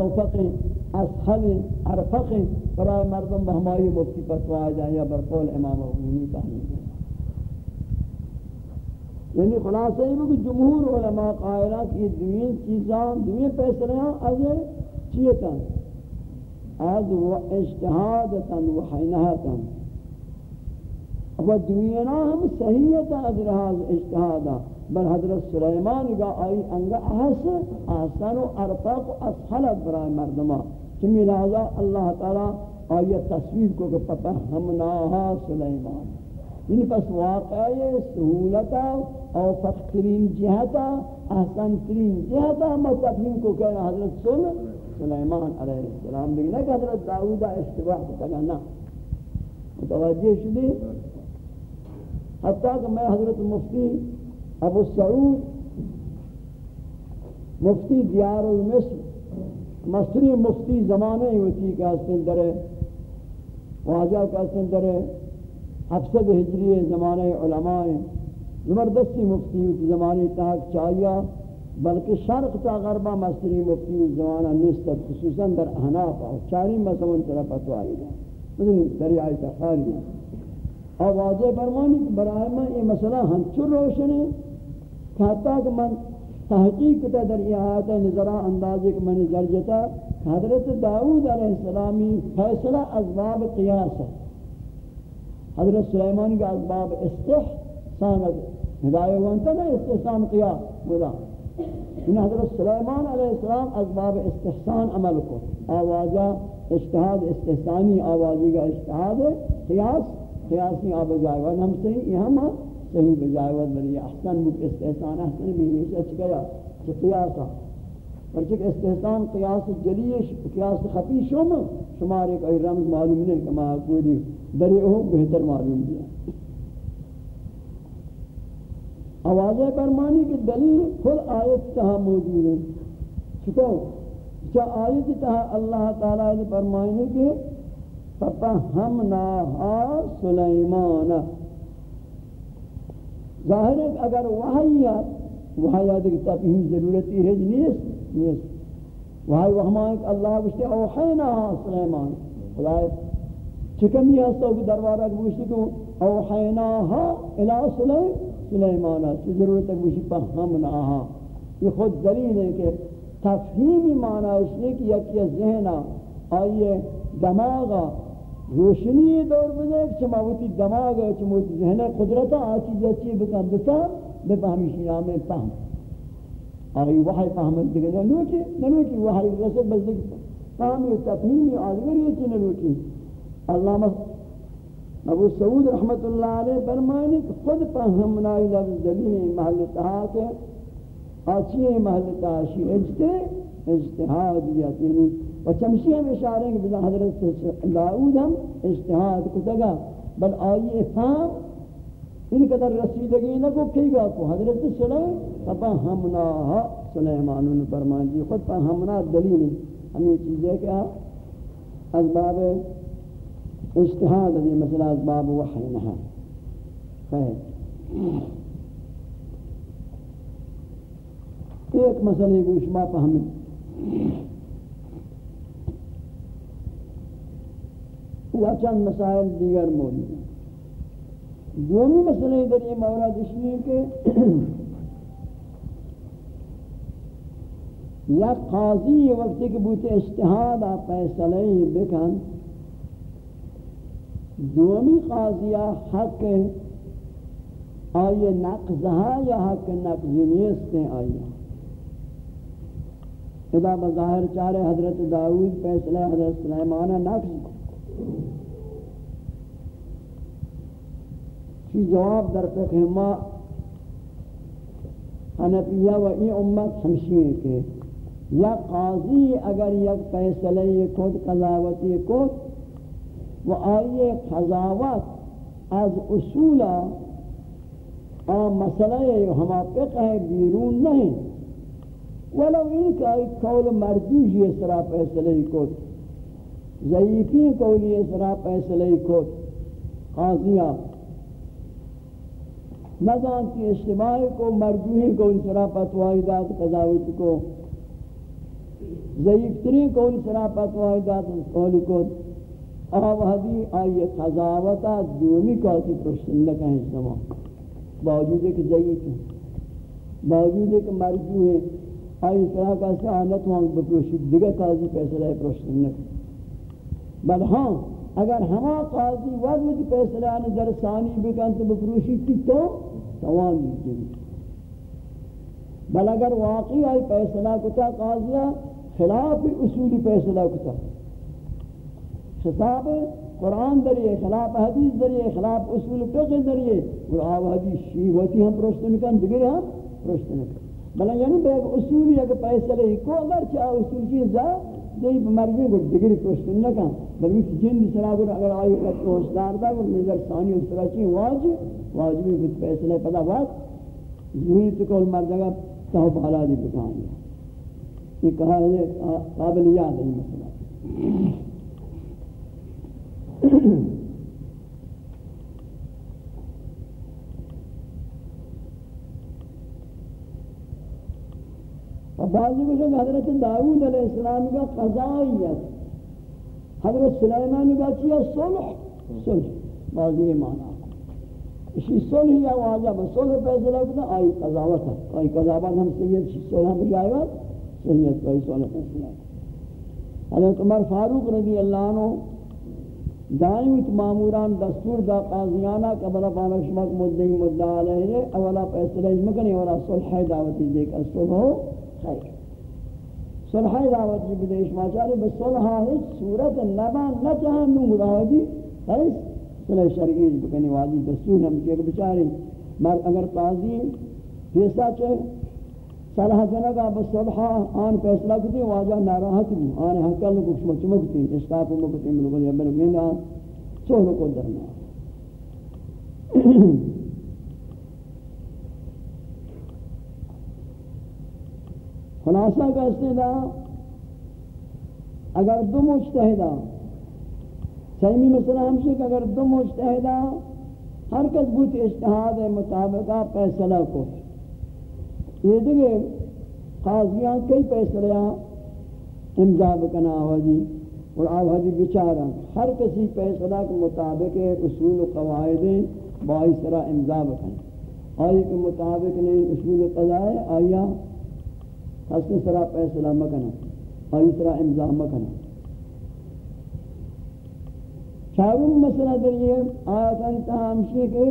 اوفق اسخل ارفق برای مردم به بہمائی مفتی فتوا جائیں یا برقول امام اغنی تحلیل یعنی خلاصہ یہ کہ جمہور علماء قائلہ کی دوین چیزان، دوین پیسریاں از چیتا از و اجتہادتا و حینہتا و دوینا ہم صحیحتا از رہاز اجتہادا بل حضرت سلیمان کا آئی انگا احس آسان و ارفاق و اسحلت برای مردمہ چمی لہذا اللہ تعالی آئی تصویر کو کہ پتہ ہمناہا سلیمان. یعنی پس واقعی سہولتا اور فترین جہتا احسن ترین جہتا متفہیم کو کہنا حضرت سن سلیمان علیہ السلام. دیکھنا کہ حضرت داودہ اشتباہ کو کہنا متوجہ شدی؟ حتیٰ کہ میں حضرت مفتی ابو سعود مفتی دیار المصر، مصری مفتی زمانے ہوتی کا سندر واجہ کا سندر افسد ہجری زمانے علماء زبردستی مفتی ہوتی زمانے تحق چاہیا بلکہ شرق تا غربہ مصری مفتی زمانہ نستر خصوصا در احناف چاری مسئلہ طرح پتوائی گا مثل دریائی تخاری اور واضح فرمانی کہ برای میں یہ مسئلہ ہم چر روشن ہے کہتا کہ من تحقیق تا در یہ آیت نظرہ اندازے کہ من زرجتا حضرت داود علیہ السلامی فیصلہ ازباب قیاس ہے۔ حضرت سلیمانی کا ازباب استحسان ہدایہ وانتا نا استحسان قیاس بودا ان حضرت سلیمان علیہ السلام ازباب استحسان عمل کو۔ آوازہ اجتہاد استحسانی آوازی کا اجتہاد قیاس قیاس نہیں آب جائے ہم صحیح یہ ہم یعنی صحیح بجائے بلی احسن بک استحسان احسن بھی نہیں سچ گیا کہ قیاسا پرچک استحسان قیاس جلیش، قیاس خفی شم شمار ایک ای رمز معلوم نہیں کہ ماں کوئی دی بری ہو بہتر معلوم دیا آوازیں فرمانی کی دلیل خود آیت تہا موجود ہے. چھکو کیا آیت تہا اللہ تعالیٰ نے فرمائنے کہ فَفَهَمْنَاهَا سُلَيْمَانَ ظاہر ہے کہ اگر وحیات وحیات کی تفہیم ضرورت ہے نیست نیست. وحی وحمائیں کہ اللہ بشتے اوحیناها سلیمان. خدای چکمی ہستا کہ دروارہ بشتے کہ اوحیناها الى سلیمان سلیمانہ کی ضرورت ہے مجھے فہمناہا یہ خود دلیل ہے کہ تفہیمی معنی اس نے کہ یکی ذہنہ آئیے دماغا روشنی دور بدے کہ چماوتی دماغ ہے چماوتی ذہنہ قدرتا آچی جاچی بکن بکن بفہمی شیعہ میں فہم آئی وحی فہمت دیگے نلوٹی نلوٹی وحی رسل بس دیگے فہمی تفہیمی آدھگر یہ چی نلوٹی اللہ ابو سعود رحمت اللہ علیہ فرمائنے کہ خود فہمنائی لفظ دلیل محل تہا کے آچی محل تہاشی اجتے اجتحاد یعنی و چمشی ہم اشارے ہیں کہ بلا حضرت داود ہم اجتحاد کتگا بل آئی فہم ان قدر رسیدگی نہ کو کئی گا کو حضرت سلیم فہمناہا سلیمانوں نے فرمائنے جی خود فہمنا دلیل ہم یہ چیز چیزیں کیا اسباب اجتہاد دی مسئلہ اسباب وحی نہا۔ خیر۔ ایک مسئلہ کو شما فہمیں یا چند مسائل دیگر موجود ہیں۔ دومی مسئلہ در یہ مورد اس لیے کہ یا قاضی وقتی کہ بوتے اجتہاد فیصلہ بکن۔ دومی قاضیہ حق آئیے نقضہا یا حق نقضی ہاں نیستیں آئیے۔ ادا بظاہر چارے حضرت داود فیصلہ حضرت سلیمانہ نقض۔ کی جواب در فقہ ما حنفیہ و ای امت ہمشیر کے۔ یا قاضی اگر یک فیصلہ یہ کود قضاوتی کود و آئیے قضاوت از اصول آم مسئلہ ہما فقہ بیرون نہیں۔ ولو ان کا قول مرجوج جی یہ سرا فیصلہ کو ضعیفی قول یہ سرا فیصلہ کو قاضیہ نظام کی اجتماعی کو مرجوحی کو، ان سرا فتوائی داد قضاوت کو۔ ضعیف ترین قول سرا پتوائی داد قول کو۔ آوہدی آئی قضاوتا دومی کاتی پرشتن لکا ہے زمان۔ باوجود ہے کہ ضعیف ہے۔ باوجود ہے کہ ہے۔ آئی طرح کا سعادت وہاں بپروشید دیگر قاضی فیصلہ ہے پرشتن بل ہاں اگر ہما قاضی وقت فیصلہ آنے در ثانی بکن تو بپروشید تھی تو توان بھی بل اگر واقعی آئی فیصلہ کتا، قاضیہ خلاف اصول فیصلہ کتا۔ خطاب قرآن دریئے خلاف حدیث دریئے خلاف اصول فقہ دریئے اور آب حدیث شیوتی ہم پرشت نکن دگرے ہم پرشت نکن۔ بلا یعنی بے اصولی اگر فیصلہ ہی کو، اگر چاہ اصول کی جا دی بمرگی کو دگری پرشت نکن. بلکہ اس جن سرا کو اگر آئی قد کو حسدار دا کو نظر ثانی اسرا چی واجب واجبی کچھ فیصلہ پدا بات ضروری تکول مردگا تہو بالا دی بکان گیا یہ کہا ہے قابل یاد ہے مسئلہ بعضی کو حضرت داؤد علیہ السلام کا قضائیت حضرت سلیمان کا چیا صلح. صلح. بعضی معنی اسی صلح یا واجب صلح فیصلہ کرنا آئی قضاوت ہے آئی قضاوت ہم سید صلح بجائے گا سید کوئی صلح فیصلہ حضرت عمر فاروق رضی اللہ عنہ دائمی ماموران دستور دا قاضیانا قبل پانا شمک مدنی مدعا علیہ، اولا فیصلہ مکنی اولا صلح دعوتی دیکھ، صلح خیر صلح دعوتی جی بدیش ماچاری بصلحہ ہیچ صورت نبا نچہنو مراہدی خیس صلح شرعی جی بکنی واجی دستور ہم کہ بچاری مر اگر قاضی پیسہ چاہے صلاح جنگا بصلحہ آن فیصلہ کتی، واجہ ناراحت بھی، آن حقل کو کچھ مکتی اشتاف مکتی ملکل یبن گینا سوہ کو درنا خلاصہ کا استعدہ اگر دو مجتہدہ، سیمی مثلا ہمشہ کہ اگر دو مجتہدہ، ہر کس بوت اجتہاد مطابقہ فیصلہ کو۔ یہ دیکھے، قاضیاں کئی فیصلہ امضا بکنا آوازی جی، اور آوازی جی بچارا ہر کسی فیصلہ کے مطابق اصول و قواعد بائی سرا امضا بکنا آئی کے مطابق نہیں، اصول و قضائے آیا حسن سرا فیصلہ مکنا آئی سرا امضا مکنا چاروں مسئلہ در یہ آیت انتہا ہمشی کے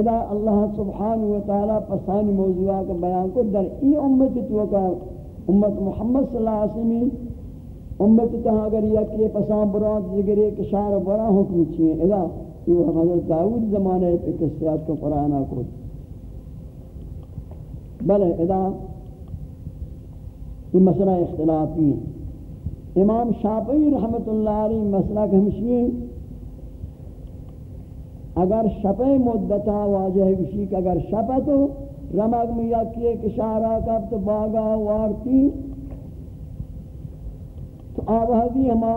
اذا اللہ سبحانہ وتعالی پسانی موضوعہ کا بیان کو در ای امت توقع امت محمد صلی اللہ علیہ وسلم، امت تہا اگر یک یہ پسان برات ذکر ایک شعر برا حکم چیئے اذا یہ حضرت داود زمانے پہ کسرات کو قرآن کو بلے، اذا یہ مسئلہ اختلافی ہے۔ امام شافعی رحمت اللہ علیہ مسئلہ ہمشی اگر شپے مدتا واجہ وشی کہ اگر شپا تو رمگ میں یا کیے کشارہ کب تو باغا وارتی۔ تو آبادی ہما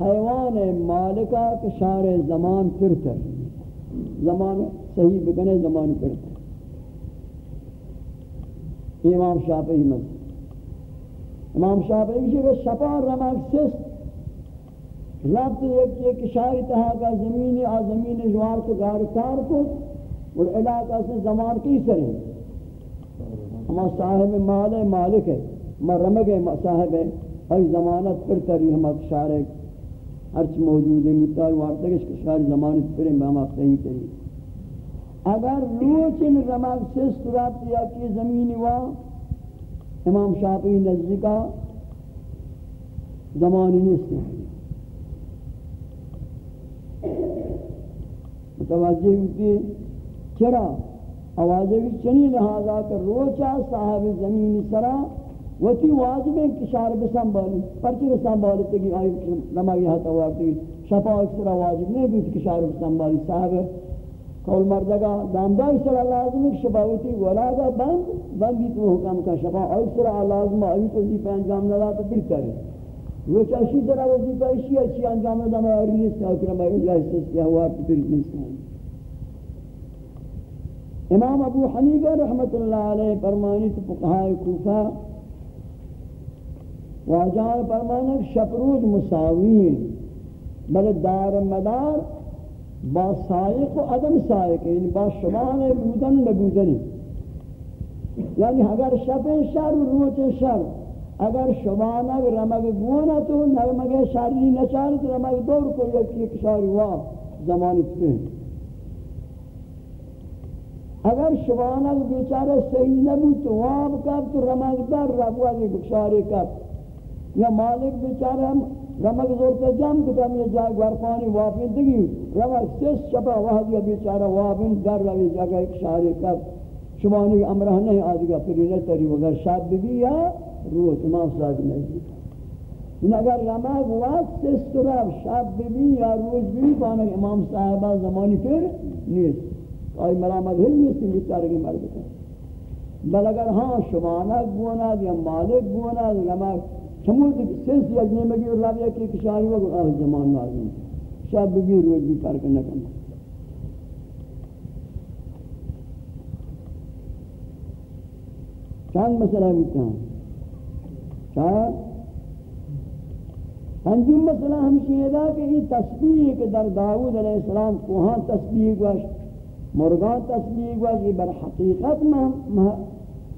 حیوان مالکہ کشار زمان پھر زمان صحیح بکنے زمان پھر کر امام شافعی مسئلہ۔ امام شافعی کہ وہ شفا رمک سست ربط ایک ایک شاعر تہا کا زمین آ زمین جوار کو گارکار کو اور علاقہ سے زمان کی سرے ہما صاحب مال ہے، مالک ہے۔ ہما رمگ ہے صاحب ہے۔ ای زمانت پر تری ہما شاعر ہرچ موجود مطلب ہے متعال وارتہ کہ شاعر زمانت پر ہما صحیح تری اگر روچن رمک سست ربط یا کی زمین وہاں امام شافعی نزدیکا زمانی نیست متوجہ ہوتی چرا؟ آوازے بھی چنی لہذا کر روچا صاحب زمین سرا وتی واجب ہے کہ شار بسنبالی پرچی بسنبالی تکی آئی نمائی ہاتا واقعی شفا اکسرا واجب نہیں بھی کہ شار بسنبالی صاحب کول مردگا دامدار سر لازم ہے شفاوتی ولادا بند بندی تو حکم کا شفا اور سر لازم ہے تو دی انجام نہ تو پھر کرے وہ چاشی ذرا وظیفہ اسی اچھی انجام نہ میں اور یہ اکرم اللہ سے کیا ہوا پھر انسان امام ابو حنیفہ رحمت اللہ علیہ فرمانی تو فقہاء کوفہ واجان فرمانا شپروج مساوین بل دار مدار با سائق و عدم سائق یعنی با شبان بودن نبودن. یعنی اگر شب شر و روچ شر. اگر شبانک رمگ گونا تو نرمگ شری نچاری تو رمگ دور کو یکی کشاری وا زمانی تکن. اگر شبانک بیچارہ صحیح نبود تو واب کب تو رمگ در ربوا دی بکشاری کب یا مالک بیچارہ رمگ زور پہ جم کتا میں جائے گوارپانی وافین دگی رمگ سیس شبہ وحد یا بیچارہ وافین در روی جگہ ایک شاری کب شبانی امرہ نہیں آدھگا پھر تری وگر شب بھی یا روح تمام ساتھ نہیں۔ ان اگر رمگ وقت استراب شب بھی یا روز بھی بانا امام صاحبہ زمانی پھر نیست۔ آئی مرامت ہل نیستی بیچارگی مرد کن بل اگر ہاں شبانک گوناد یا مالک گوناد رمگ چمود سنس یجنے مگی اور رابعہ کی کشاری وقت آہ زمان نازم شب بھی روز بھی فرق نہ کرنا چند مسئلہ بیتا ہیں چند پنجم مسئلہ ہمشی ہے کہ یہ تسبیح کہ در داود علیہ السلام کوہاں تسبیح گوش مرغان تسبیح گوش یہ بر حقیقت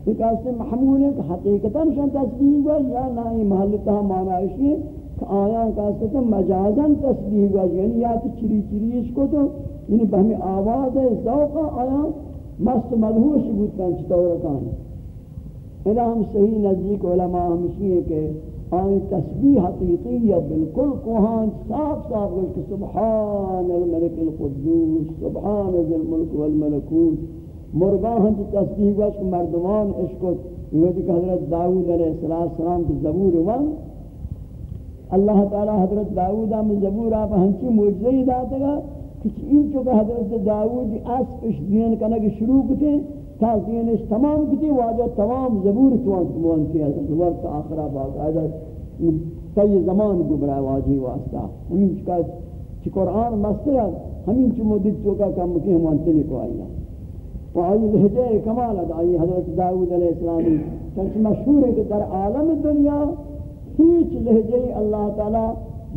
ایک ایسے محمول ہے کہ حقیقتاً شان تسبیح گوش یا نہ یہ محلتہ معنی ہے کہ آیاں کا کہتے ہیں مجازاً تسبیح گوش یعنی یا تو چری چری اس کو تو یعنی بہمی آواز ہے، ذوق آیاں مست مدہوش بودتا ہے چطورکان یعنی اذا ہم صحیح نزدیک علماء ہمشی ہے کہ آن تسبیح حقیقی یا بالکل کوہان صاف صاف کہ سبحان الملک القدوس، سبحان ذی الملک والملکوت۔ مرغان ہم تسبیح گوش مردمان عشق یہ کہ حضرت داؤد علیہ السلام کی زبور ون اللہ تعالی حضرت داؤد ہم زبور آپ ہنچی معجزہ داتا گا کہ ان چکہ حضرت داؤد اس اش دین کنا کہ شروع کتے تا دینش تمام کتی واجہ تمام زبور توان موانتی ہے وقت آخرہ باق آجا تی زمان گبرا واجی واسطہ چکا چی قرآن مستر ہے ہمیں چی مدد چکا کم کی ہم انتلی کو و آئی لہجہ کمال ہے آئی حضرت داود علیہ السلامی چنچ مشہور ہے کہ در عالم دنیا ہیچ لہجہ اللہ تعالی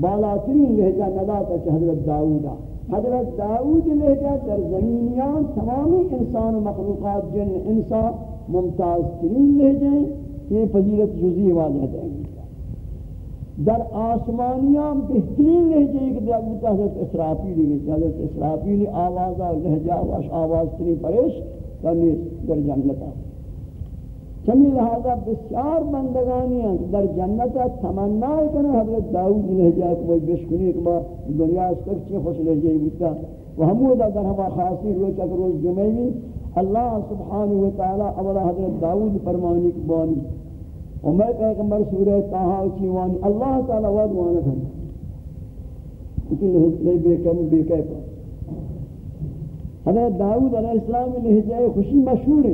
بالاترین لہجہ نداتا چی حضرت داودہ حضرت داود لہجہ در زمینیان تمامی انسان و مخلوقات جن انسان ممتاز ترین لہجہ یہ فضیلت جزی واضح ہے. در آسمانیان بہترین لہجہ ایک دیکھ بتا حضرت اسرافیل گئی حضرت اسرافیل آوازہ لہجہ واش آواز تری پریش تنیس در جنتا چمی لہذا بسیار بندگانی ہیں در جنتا تمنا کرنے حضرت داؤد لہجہ کو بشکنی کہ دنیا اس تک چی خوش لہجہ بتا و ہمودا در ہما خاصی روچ اگر روز جمعی اللہ سبحانہ وتعالی اولا حضرت داؤد فرمانی کی بانی۔ و میں پیغمبر سورہ تاہا چیوانی اللہ تعالی وعد وانا کھن لیکن لے بے کم، بے کئی پر حضرت داود علیہ السلام لہجہ خوشی مشہور ہے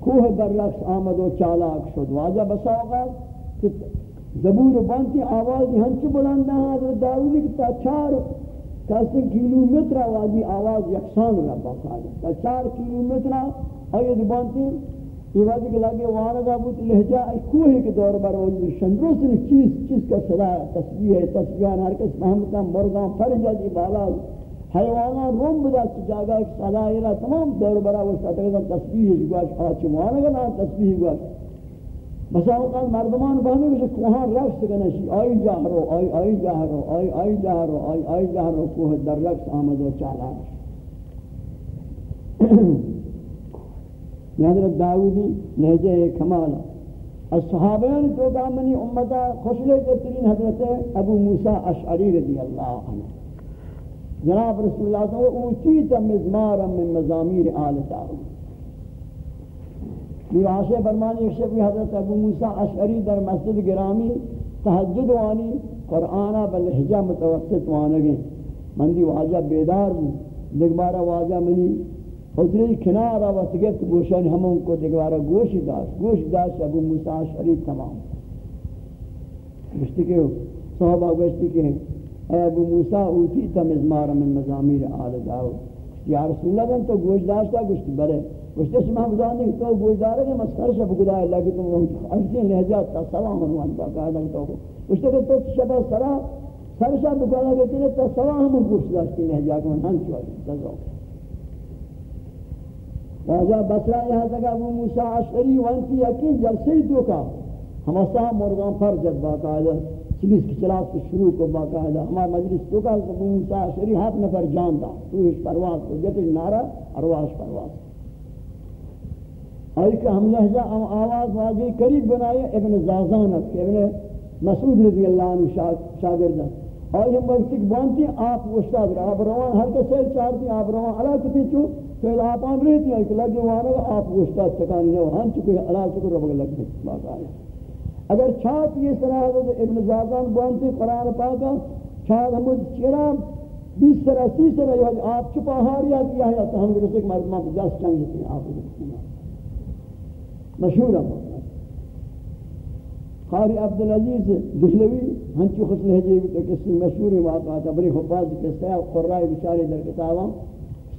کوہ در رقص آمد و چالاک شد۔ واجہ بسا اوقات کہ زبور بانتی آوازی ہنچ بلندہ ہیں حضرت داودی کہ تا چار کسی کلومیتر آوازی، آواز یکسان رہا باقا تا چار کلومیتر آیت بانتی یہ بات کہ لگے وہاں کا بوت لہجہ کوہ کے دور پر وہ شندرو سے چیز چیز کا صدا تسبیح ہے تسبیح ہر کس فهمتا مرغاں فرجا دی بالا حیوانات روم بدا کی جگہ ایک صدا ہے تمام دور برا وہ صدا کا تسبیح ہے گواش آج وہاں کا نام تسبیح گواش بس اوقات مردمان فهمے کہ کوہاں رقص کرنا شی، آئی جاہرو، آئی آئی جاہرو، آئی آئی جاہرو، آئی آئی جاہرو کوہ در رقص آمد و چالا حضرت داودی لہجہ کمال از صحابیان تو منی امتا خوشلے ترین حضرت ابو موسیٰ اشعری رضی اللہ عنہ۔ جناب رسول اللہ صلی اللہ علیہ وسلم اوچیتا مزمارا من مزامیر آل داود یہ عاشق فرمانی ایک شب حضرت ابو موسیٰ اشعری در مسجد گرامی تحجد وانی قرآن بلحجہ متوسط وانگیں مندی واجہ بیدار ہوں دیکھ بارا واجہ منی حجری کنار آوات گفت گوشان ہمون کو دیگوارا گوش داشت. گوش داشت، ابو موسیٰ شرید تمام. گوشتی کہ صحابہ گوشتی کہ اے ابو موسیٰ اوتی تا مزمار من مزامیر آل داود. یا رسول اللہ بن تو گوش داشتا، گوشتی بلے گوشتی شما بزانی تو گوش دارے کہ مسخر شب گدا اللہ کی تم اجزین لہجات تا سلام انوان با قاعدہ تو. گوشتی کہ تو شبہ سرا، سر شب گدا گوشتی تا سلام ہم گوش داشتی لہجات من ہم چوائی تزاو واجہ بسرا یہاں تک ابو موسیٰ عشقری وانتی یقین جلسی دو کا۔ ہم اصلا مرغان پر جب باقاعدہ۔ چلیس کی چلاس کے شروع کو باقاعدہ۔ ہمارا مجلس تو کا۔ ابو موسیٰ عشقری ہاتھ نفر جان دا تو اس پرواز کو جتے نارا ارواش پرواز۔ اور کہ ہم لہجہ ہم آواز واجہ قریب بنائے ابن زازانت کہ ابن مسعود رضی اللہ عنہ شاگردہ اور ہم وقت بانتی، آپ وشتاد رہا، آپ روان، ہر کسے چارتی آپ روان۔ علا کتی چو تو آپ آن رہتی ہیں کہ لگے وانا آپ وشتاد تکانی ہے ہم چکے علا شکر رب لگتے باقا ہے اگر چھاپ یہ سرا حضرت ابن زازان بانتی قرآن پاکا چھاپ ہم چرا، بیس سرا، سی سرا یہ آپ چپا ہاریا کیا ہے تو ہم رسک مردمان کو جس چنگی تھی آپ مشہور ہے۔ قاری عبدالعزیز دخلوی ہنچی خس لہجے بھی جی، تو کسی مشہور واقعات بری حفاظ کستے ہیں قرآن بشاری در کتاباں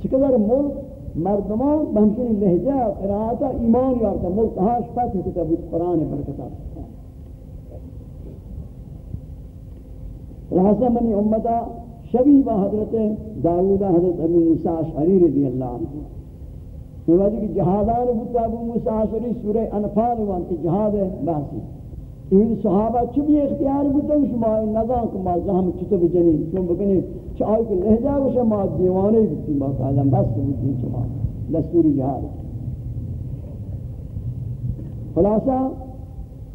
سکدر ملک مردمان بہمشنی لہجہ قرآتا ایمان یارتا ملک ہاش فتح کتاب قرآن پر کتاب. لہذا منی امتا شبیبہ حضرت داودہ حضرت ابو موسیٰ شعری رضی اللہ عنہ. یہ وجہ کہ جہادان ابو موسیٰ شعری سورہ انفال وانتی جہاد بحثی. این صحابہ چھ بھی اختیار بودن شما نظام کو ما زہم چھ تو بجنی چون بکنی چھ آئی کہ لہجہ و شما دیوانے بیتی با قادم بس بیتی شما دستوری جہاد خلاصہ،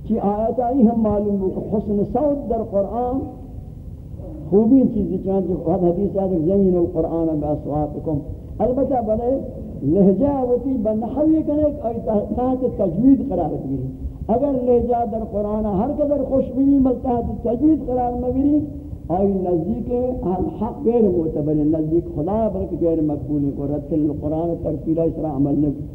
چی آیت آئی ہم معلوم ہو کہ حسن صوت در قرآن خوبی چیزی چانچہ خود حدیث آدھر زین القرآن باسواتکم البتہ بلے، لہجہ ہوتی بنحوی کنے تحت تجوید قرار دیگی اگر لے جا در قرآن ہر قدر خوش بھی ملتا ہے تجوید قرار مبری آئی نزدیک الحق غیر معتبر، نزدیک خدا، بلکہ غیر مقبول کو رتل القرآن ترتیلہ اس طرح عمل نبی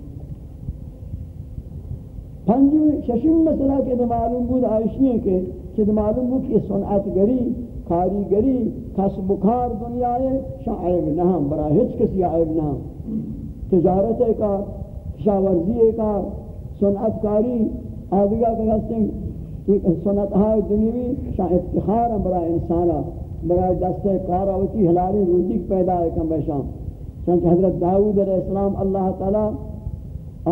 پنجو ششم مسئلہ کے معلوم بود آئیشی ہے کہ چید معلوم بود کہ صنعت گری کاریگری، کسب و کار دنیا ہے شاعب نام برای ہچ کسی عیب نام تجارت کا شاورزی کا صنعت کاری آدھگا کہ ہستیں ایک سنت ہائے دنیوی شاہ افتخار برای انسانا، برای دست کارا ہوتی حلالی روزی پیدا ہے کم بشام چونکہ حضرت داود علیہ السلام اللہ تعالی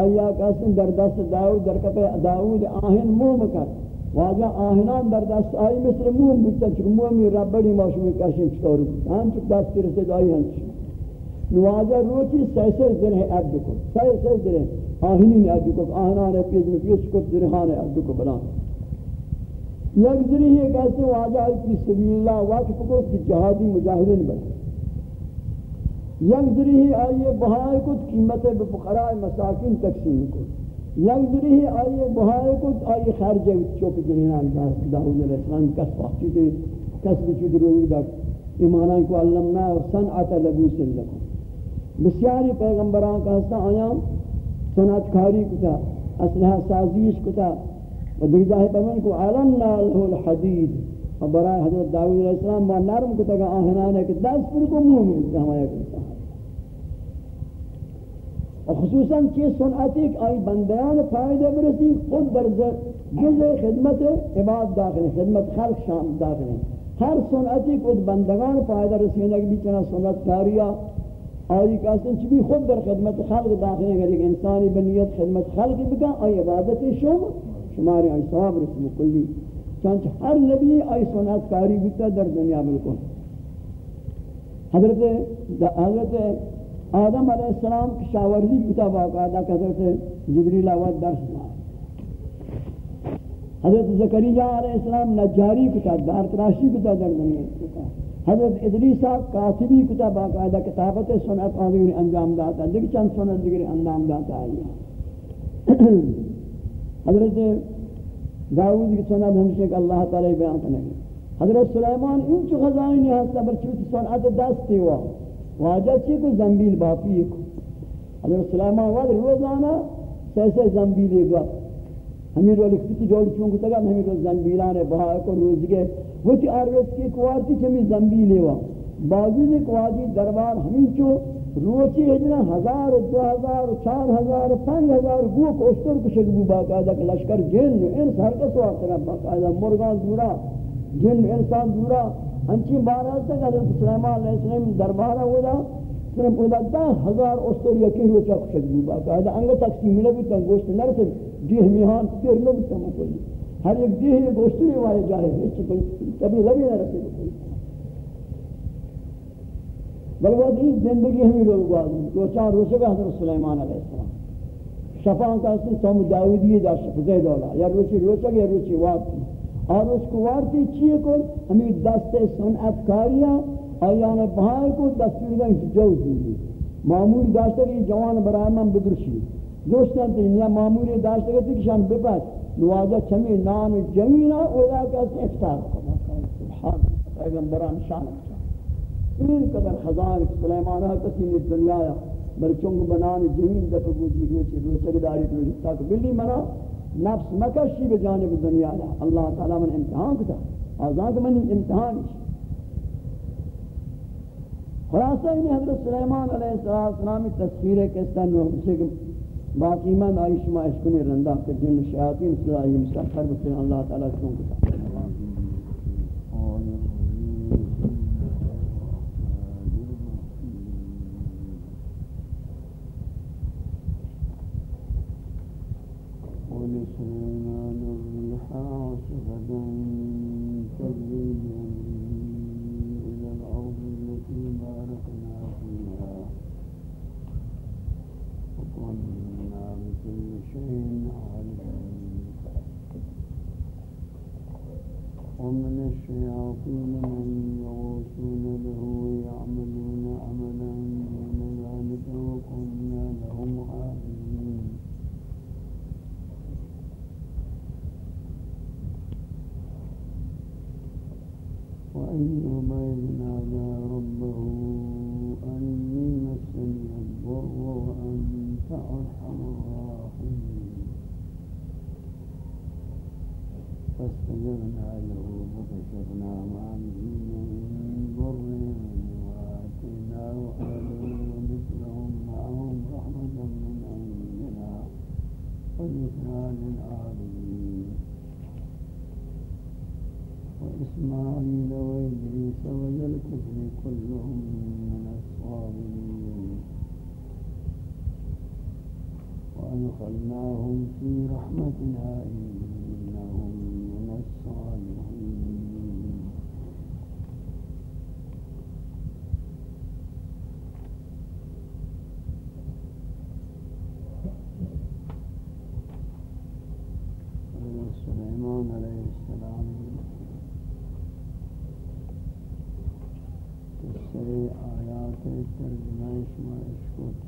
آیا کہتے در دست داود در کپے داود آہن موم کر واجہ آہنان در دست آئی مثل موم بودتا چکہ مومی ربڑی ماشومی کشن چکور بودتا ہم چک دست ترسے رسید آئی ہنچ نواجہ روچی سیسے ذرہ عبد کو سیسے ذرہ آہنین ادو کو آہنان پیز میں پیش کو درہان ادو کو بنا یک ذریعہ یہ کہتے ہیں واجہ فی سبیل اللہ واقف کو کہ جہادی مجاہدین بنا یک ذریعہ آئیے بہائے کو قیمت بفقراء مساکین تقسیم کو یک ذریعہ آئیے بہائے کو آئیے خرجہ چوک جنینان داود علیہ السلام کس وقت چوتے کس بچوت روی دک ایمانان کو علمنا صنعت لبوس لکم بسیاری پیغمبران کا حصہ آیاں سنت کاری کتا، اسلحہ سازیش کتا و دیگر جاہی پرمن کو علمنا له الحدید و برای حضرت داود علیہ السلام با نرم کتا کہ آہنانے کہ دست پر کو مومن کتا ہمایا کتا و خصوصا چی سنعتی کہ آئی بندیان فائدہ برسی خود در جز خدمت عباد داخل خدمت خلق شام داخل ہر سنعتی خود بندگان فائدہ رسینے کی چنا سنت کاریا۔ آئی کہتے ہیں چبی خود در خدمت خلق داخل اگر ایک انسانی بنیت خدمت خلق بکا، آئی عبادت شم شماری آئی صحاب رسم کلی. چانچہ ہر نبی آئی سنت کاری بکتا در دنیا بالکل حضرت حضرت آدم علیہ السلام کی شاورزی بکتا باقاعدہ کہ حضرت جبریل آوات درس لا حضرت زکریہ علیہ السلام نجاری بکتا دار تراشی بکتا در دنیا بکتا حضرت ادریسا کاتبی کتا باقاعدہ کتابت سنت آدھگر انجام داتا، دیکھ چند سنت دیگر انجام داتا ہے۔ حضرت داود کی سنت ہمشہ کہ اللہ تعالی بیان کرنے حضرت سلیمان ان چو خزائنی ہستا برچوتی سنت دستی ہوا واجہ چی کو زنبیل باپی کو حضرت سلیمان وقت روزانہ سیسے زنبیلی گا ہمیں رو لکھتی جوڑی چونکو تگا ہمیں رو زنبیلانے بہا کو روزگے وچ آروز کی کوارتی چمی زنبی لیوا باوجود کوارتی دربار ہمیں چو روچی ہجنا ہزار، دو ہزار، چار ہزار پانچ ہزار گو کوشتر کشک بو باقاعدہ کہ لشکر جن انس ہر کس وقت رہا باقاعدہ؟ مرگان دورا جن، انسان دورا ہنچی بارہ تک حضرت سلیمان علیہ السلام دربارہ ہو دا صرف اولا دا ہزار استر یکی روچا کشک بو باقاعدہ۔ انگا تقسیم نبیتا گوشت نرسل دیہ میہان پیر نبیتا مکلی ہر ایک دیہ گوشتری وائی جاہے تبھی لبی نرسل کوئی بلکہ یہ زندگی ہمیں لوگ گوازن دو چار روچے کا حضرت سلیمان علیہ السلام. شفان کا اسم سوم داودی دا شفزے دولا یا روچی روچے یا روچی واقعی اور اس کو وارتی چیئے کو ہمیں دست سنعت کاریا آیان بہائے کو دستور دا جو دیدی معمول داشتا کہ جوان برای من بدرشی دوستان یا معمول داشتا کہ شان بپس. نواجہ چمی نام جمینا اولا کا افطار کو سبحان پیغمبران شانت این قدر خزان سلیمان ہے کسی نے دنیا یا بل چونگ بنان زمین دفع بودی روچی روچی داری روچی تاک بلی منا نفس مکشی بجانب دنیا یا اللہ تعالی من امتحان کتا آزان کہ من امتحان خلاصہ انہیں حضرت سلیمان علیہ السلام تصویر ہے کہ اس طرح اسے باقی من آئی شما اشکنی رندہ کہ جن شیاطین صلاحی مستقر بکن اللہ تعالی چونگ سرے آیات ترجمہ شما اشکوت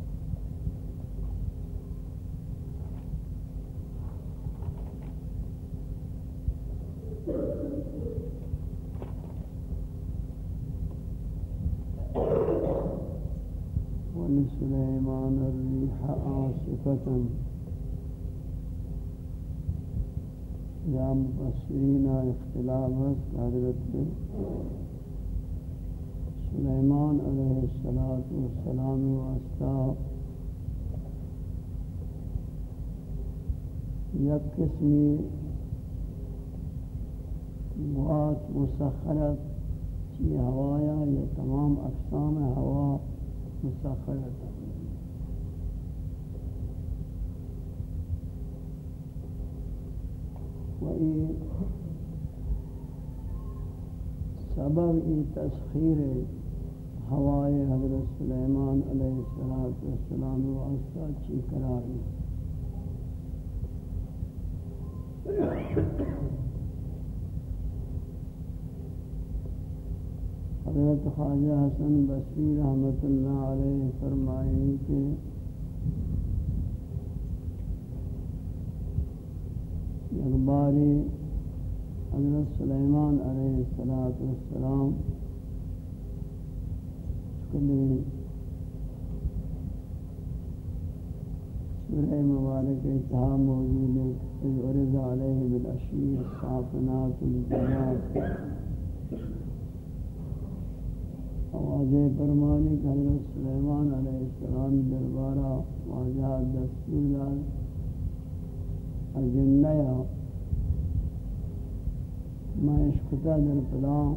ولسليمان الريح عاصفة يا مفسرين اختلاف حضرت سلیمان علیہ السلام واسطہ یک قسمی مواد مسخرت چی ہوایا یا تمام اقسام ہوا مسخرت و این سبب ای تسخیر ہوائے حضرت سلیمان علیہ السلام واسطہ چی قرار حضرت خواجہ حسن بصری رحمت اللہ علیہ فرمائیں کہ اخباری حضرت سلیمان علیہ السلام کلی سورہ مبارک اتحا موجود ہے اذ عرض علیہ بالعشیر صافنات الجنات آواز فرمانی کہ حضرت سلیمان علیہ السلام دربارہ واجہ دستور دار اجنیا میں اشکتا در پلان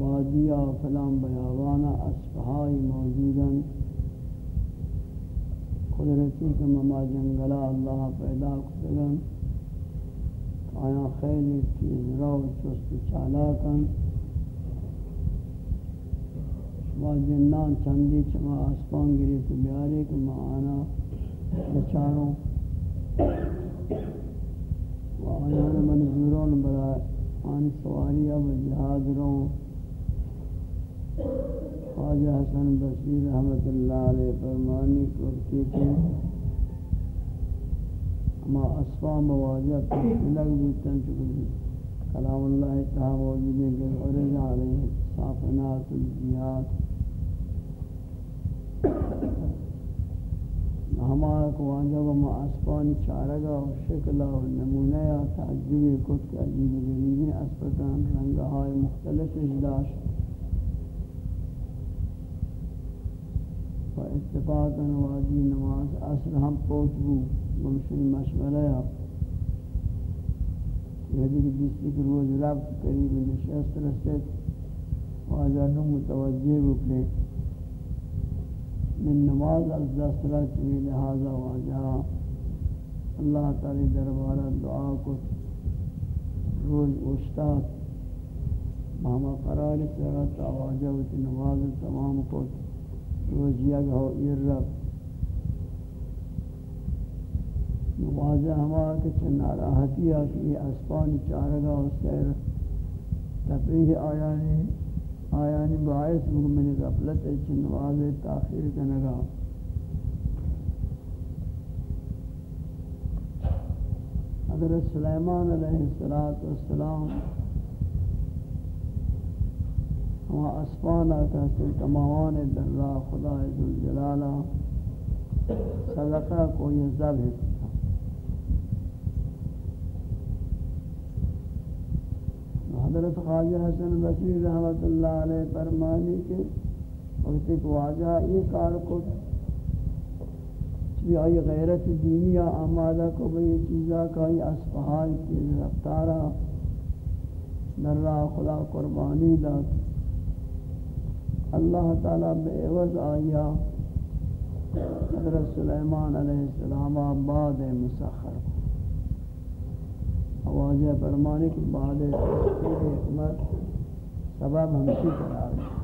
وادیا فلان بیاوانا اسفہائی موجودا قدرتی کہ مما جنگلہ اللہ پیدا کتگن آیا خیلی تیز رو چست چالاکن۔ شما جنان چندی چما آسپان گری تو بیاری کہ ما آنا بچاروں و آیان منظورون برا آن سواری اب جہاد رو۔ خواجہ حسن بصیر رحمت اللہ علیہ فرمانی کرتی کہ ما اسفا مواجہ لگ بیتن چکلی کلام اللہ تعالی موجود ہے کہ عرض علیہ صافنات الجیات ہمارا کو آنجا و ما اسفان چارگا و شکلہ و نمونہ یا تعجبی کت کے عجیب غریبی اسفتان رنگہائی مختلف اجداشت و اتفاقا وادی نماز اصل ہم پوچ بو ممشن مشورہ یا یہ دیکھ جس کی روز رب قریب نشست رسید، واجہ نو متوجہ بکنے۔ من نماز از دست رچوی لہذا واجہ اللہ تعالی دربارہ دعا کو روز اشتاد مہما قرار سرات آواجہ وچ نماز تمام کو روز یک ہو ایرب نمازہ ہمارا کہ چنہ راحتی آتی اسپان چارگا و سیر تفریح آیانی آیانی باعث مکمنی غفلت چن نماز تاخیر کنگا حضرت سلیمان علیہ السلام ہما اسپانا کہتے تمامان در خدا ذوالجلالہ صدقہ کو یہ ذبح حضرت خواجہ حسن بصیر رحمت اللہ علیہ فرمانی کے وقت ایک واجہ یہ کار کو چی آئی غیرت دینی آمادہ کو بھئی چیزا کا یہ اسفحائی کی رفتارہ در راہ خدا قربانی داد. اللہ تعالیٰ بے عوض آیا۔ حضرت سلیمان علیہ السلام آباد مسخر کو واجہ فرمانے کے بعد حکمت سبب ہمشی قرار ہے۔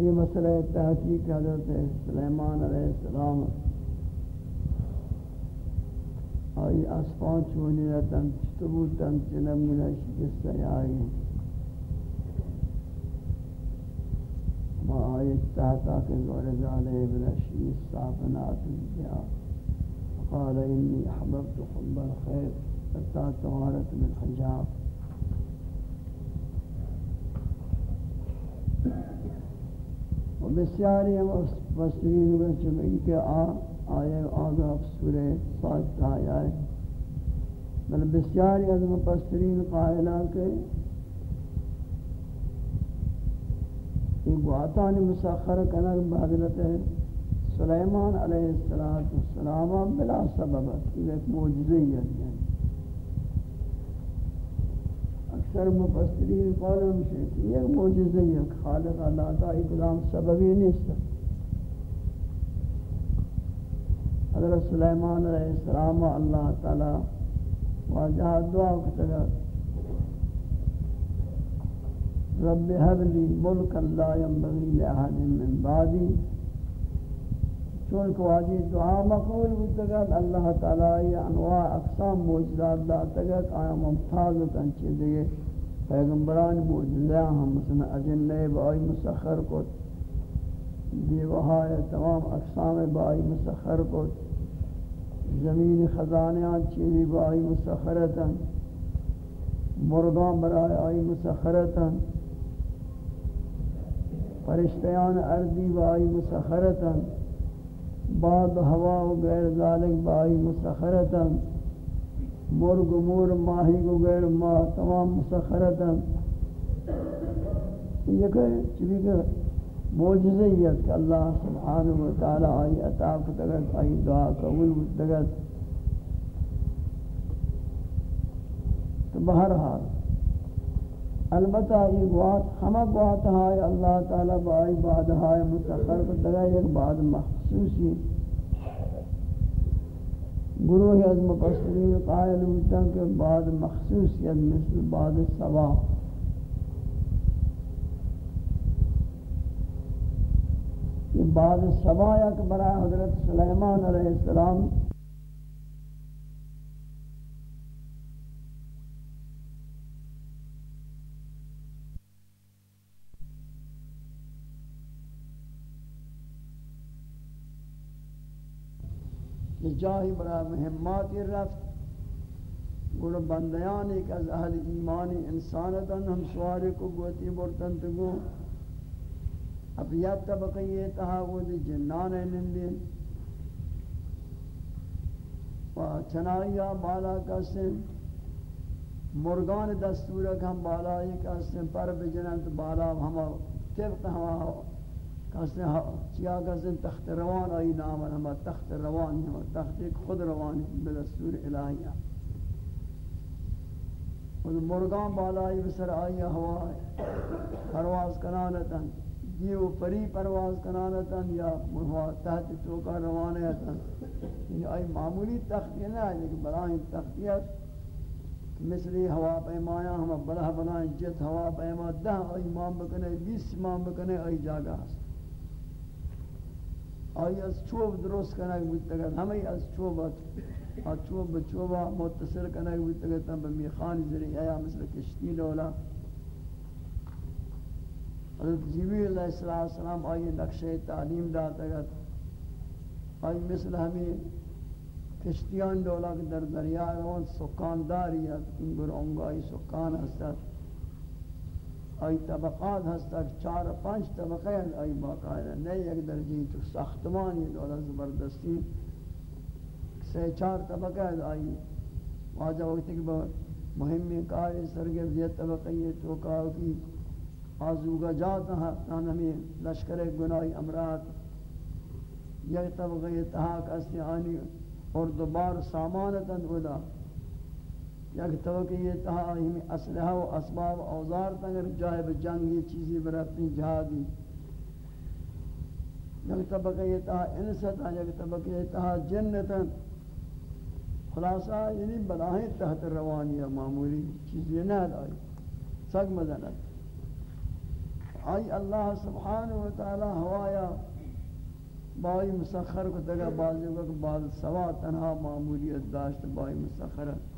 یہ مسئلہ تحقیق حضرت سلیمان علیہ السلام آئی اسفان چونی رتن پشتبو تن چنمونہ شکستہ آئی ما آئی تحتا غرز گورز علیہ برشی صافنات دیا قال انی احببت حب الخیر اتا توارت من حجاب۔ و بسیاری ہم اس بسرین میں چمئی آئے آگا سورہ صاد آیا ہے۔ بل بسیاری از مفسرین قائلہ کے یہ گواتانی مسخر کنک بحضرت سلیمان علیہ السلام بلا سبب یہ ایک معجزہ ہے اکثر مفسرین قول ہمشہ کہ یہ ایک معجزہ ہے خالق اللہ تعالی کلام سببی نہیں سکتا۔ حضرت سلیمان علیہ السلام اللہ تعالی واجہ دعا کرتا رب هب لي ملكا لا ينبغي لأحد من بعدي چون کہ واجی دعا مقبول بودتگت اللہ تعالی یہ انواع اقسام موجودات داتگت آیا ممتاز کن چی دیگے پیغمبران موجودہ ہم مثلا اجنہ بائی مسخر کو دیوہای تمام اقسام بائی مسخر کو زمین خزانیان چیزی بائی مسخرتا، مردان برای آئی مسخرتا، فرشتیان ارضی بائی مسخرتا بعد ہوا و غیر ذالک بائی مسخرتا، مرگ مور، ماہی کو غیر ما تمام مسخرتا۔ یہ کہ چلی کہ موجزیت کہ اللہ سبحانہ وتعالی آئی عطا فتگت آئی دعا قبول فتگت تو بہرحال البتہ یہ بات ہمہ بات ہے اللہ تعالی بائی بعد ہے مسخر فتگت ایک بعد مخصوصی. گروہ از مفسرین قائل ہوتا کہ بعد مخصوصیت مثل بعد سوا یہ بعد کہ برای حضرت سلیمان علیہ السلام جاہی برا مہماتی رفت. گل بندیان ایک از اہل ایمانی انسانتاً ہم سواری کو گوتی برتن تگو اب یاد طبقی یہ تحاول جنان نندی و چنائیہ بالا کسن مرگان دستورک ہم بالا ایک کسن پر بجنن بالا ہم طبق ہم کسی چیا کسی تخت روان آئی نام ہم تخت روان ہم تخت خود روان بدستور الہیہ اور مرگان بالائی بسر آئی ہوا پرواز کنانتا دیو پری پرواز کنانتا یا مروا تحت چوکا روانیتا یعنی آئی معمولی تختی نہ ہے، لیکن بلائیں تختیت مثلی ہوا پیمایا، ہم بلہ بلائیں جت ہوا پیما، دہ آئی مام بکنے، بیس مام بکنے آئی جاگہ ہست آئی از چوب درست کنک بودتگد همه از چوبت از چوب به چوبا متصل کنک بودتگد تن به میخانی ذریعه مثل کشتی دولا حضرت جیبی علیہ السلام آئی نقشہ تعلیم داتگد آئی مثل ہمیں کشتیان دولا کہ در دریا روان سکانداری ہے، ان برونگائی سکان ہستت آئی طبقات ہستا چار پانچ طبقے ہیں، آئی باقاعدہ نہیں ایک درجی تو ساختمانی دولا زبردستی سے چار طبقے ہیں، آئی واجہ وقت کہ مہمی کاری سرگرد یہ طبقے یہ تو کہا کہ آزوگا جاتا ہے ہمیں لشکر گناہی امرات یک طبقے تحاک استی آنی اور دوبار سامانتا اولا یک توقع یہ تہا ہمی اسلحہ و اسباب اوزار تنگر جائے بجنگ یہ چیزی برابطی جہادی۔ یک طبقہ یہ تہا انستا یک طبقہ یہ تہا جنتا خلاصہ یعنی بلاہیں تحت روانی معمولی چیزی نہ آئی سگ مدنت آئی اللہ سبحانہ وتعالی ہوایا، بائی مسخر کو تگا بازی کو بعض سوا تنہا معمولیت داشت بائی مسخرت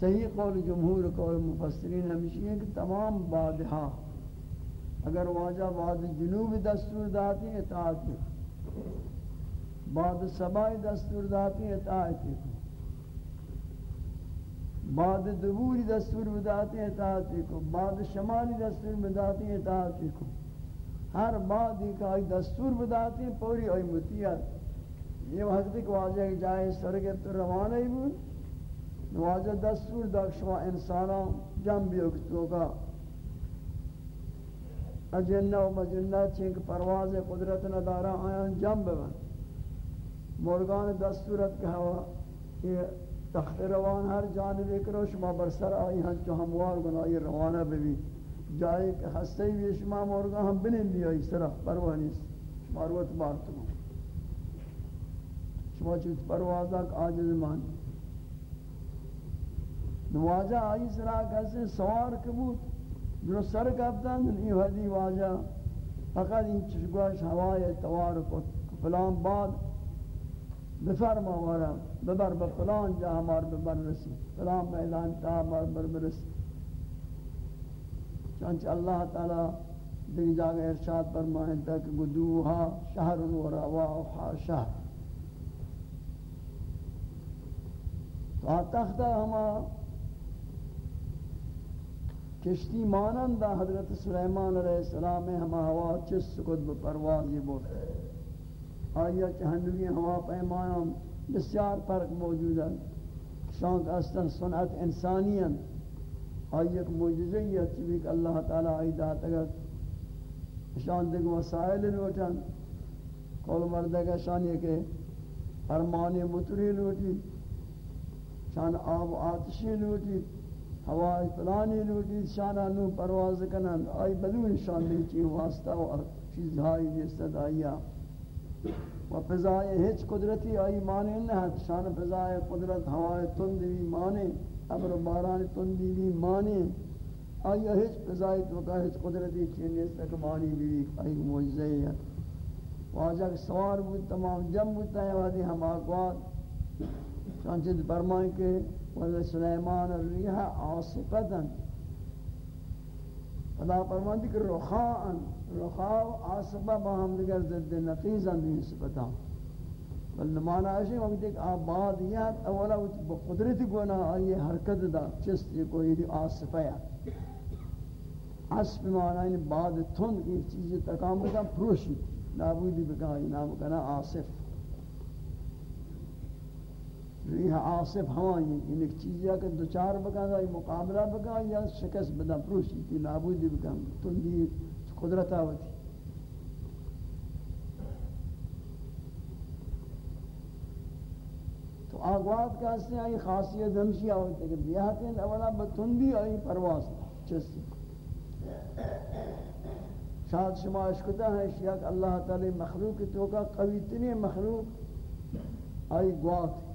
صحیح قول جمہور، قول مفسرین ہمیشہ ہے کہ تمام بادہا اگر واجہ بعد جنوب دستور داتی اطاعت۔ کو بعد سبائی دستور داتی اطاعت۔ بعد دبوری دستور بداتی اطاعت کو، بعد شمالی دستور بداتی اطاعت کو۔ ہر بعد ایک آئی دستور بداتی پوری آئی متیت یہ وقت ایک واجہ جائے سرگرد روانہ ہی بود۔ نواجہ دستور داک شما انسانا جم بیوکتو کا۔ اجنہ و مجنہ چنک پرواز قدرت ندارا آیان جم ببن۔ مرگان دستورت کہ ہوا یہ تخت روان ہر جانب کرو شما برسر آئی ہن چو ہموار گناہی روانہ ببی جائے کہ ہستے بھی شما مرگان ہم بنین بھی آئی سرہ پروانی شما روت بارتو شما چوت پروازہ آجز مانی نواجہ آئی سرا کیسے سوار کبوت جو سر کپتن این حدی واجہ فقط این چشگوش ہوای توار کو فلان بعد بفرما مارا، ببر بفلان جا ہمار ببر رسی، فلان میدان تا ہمار ببر رسی چانچہ اللہ تعالی دیکھ جاگہ ارشاد فرمائیں تک گدوہا شہر و رواحا شہر تو تختہ ہما کشتی مانند حضرت سلیمان علیہ السلام ہما ہوا چس سکت بپروازی بود آیا چہنوی ہوا پیمانا بسیار فرق موجود ہے۔ شان اصلا صنعت انسانی ہیں آئی ایک موجزہ یہ چیزی کہ اللہ تعالیٰ آئی دات اگر شان دیکھ وسائل لوٹن کول مردگا شان یہ کہ ارمانی متری لوٹی، شان آب آتشی لوٹی ہوائی فلانی لوٹی شان انو پرواز کنن۔ آئی بدون شان دی چیز واسطہ و چیز ہائی جستد آئیا و فضائے ہچ قدرتی آئی مانے نہ شان فضائے قدرت ہوائے تند بھی مانے ابر باران تندی بھی مانے آئی ہچ فضائے تو کا ہچ قدرتی چیز تک مانی بھی آئی معجزہ ہے واجہ سوار بود، تمام جم بودتا ہے وادی ہم آقوات چانچہ فرمائیں کہ وَلَ سُلَيْمَانَ الرِّيحَ عَاصِقَةً خدا فرماتی کہ رخاءً رخاء و عاصفہ باہم دیگر ضد نقیزاً دین سپتا بل نمانا ہے وقت ایک آبادیات اولا بقدرت گونا آئی حرکت دا، چست یہ کوئی دی عاصفہ ہے عصف معنی یعنی بعد تھن کی چیزی تکام بکا پروشی نابودی بکا نام کنا عاصف ریح عاصف ہوائیں ان ایک چیز یا کہ دوچار بکا دا مقابلہ بکا یا شکست بدا پروشی کی نابودی بکا تندی قدرت آوتی۔ تو آگوات کا اس نے آئی خاصیت ہمشی آوتی کہ بیہتین اولا بتندی آئی پرواز چستی شاید شما اشکتا ہے کہ اللہ تعالی مخلوق تو کا قوی تنی مخلوق آئی گوات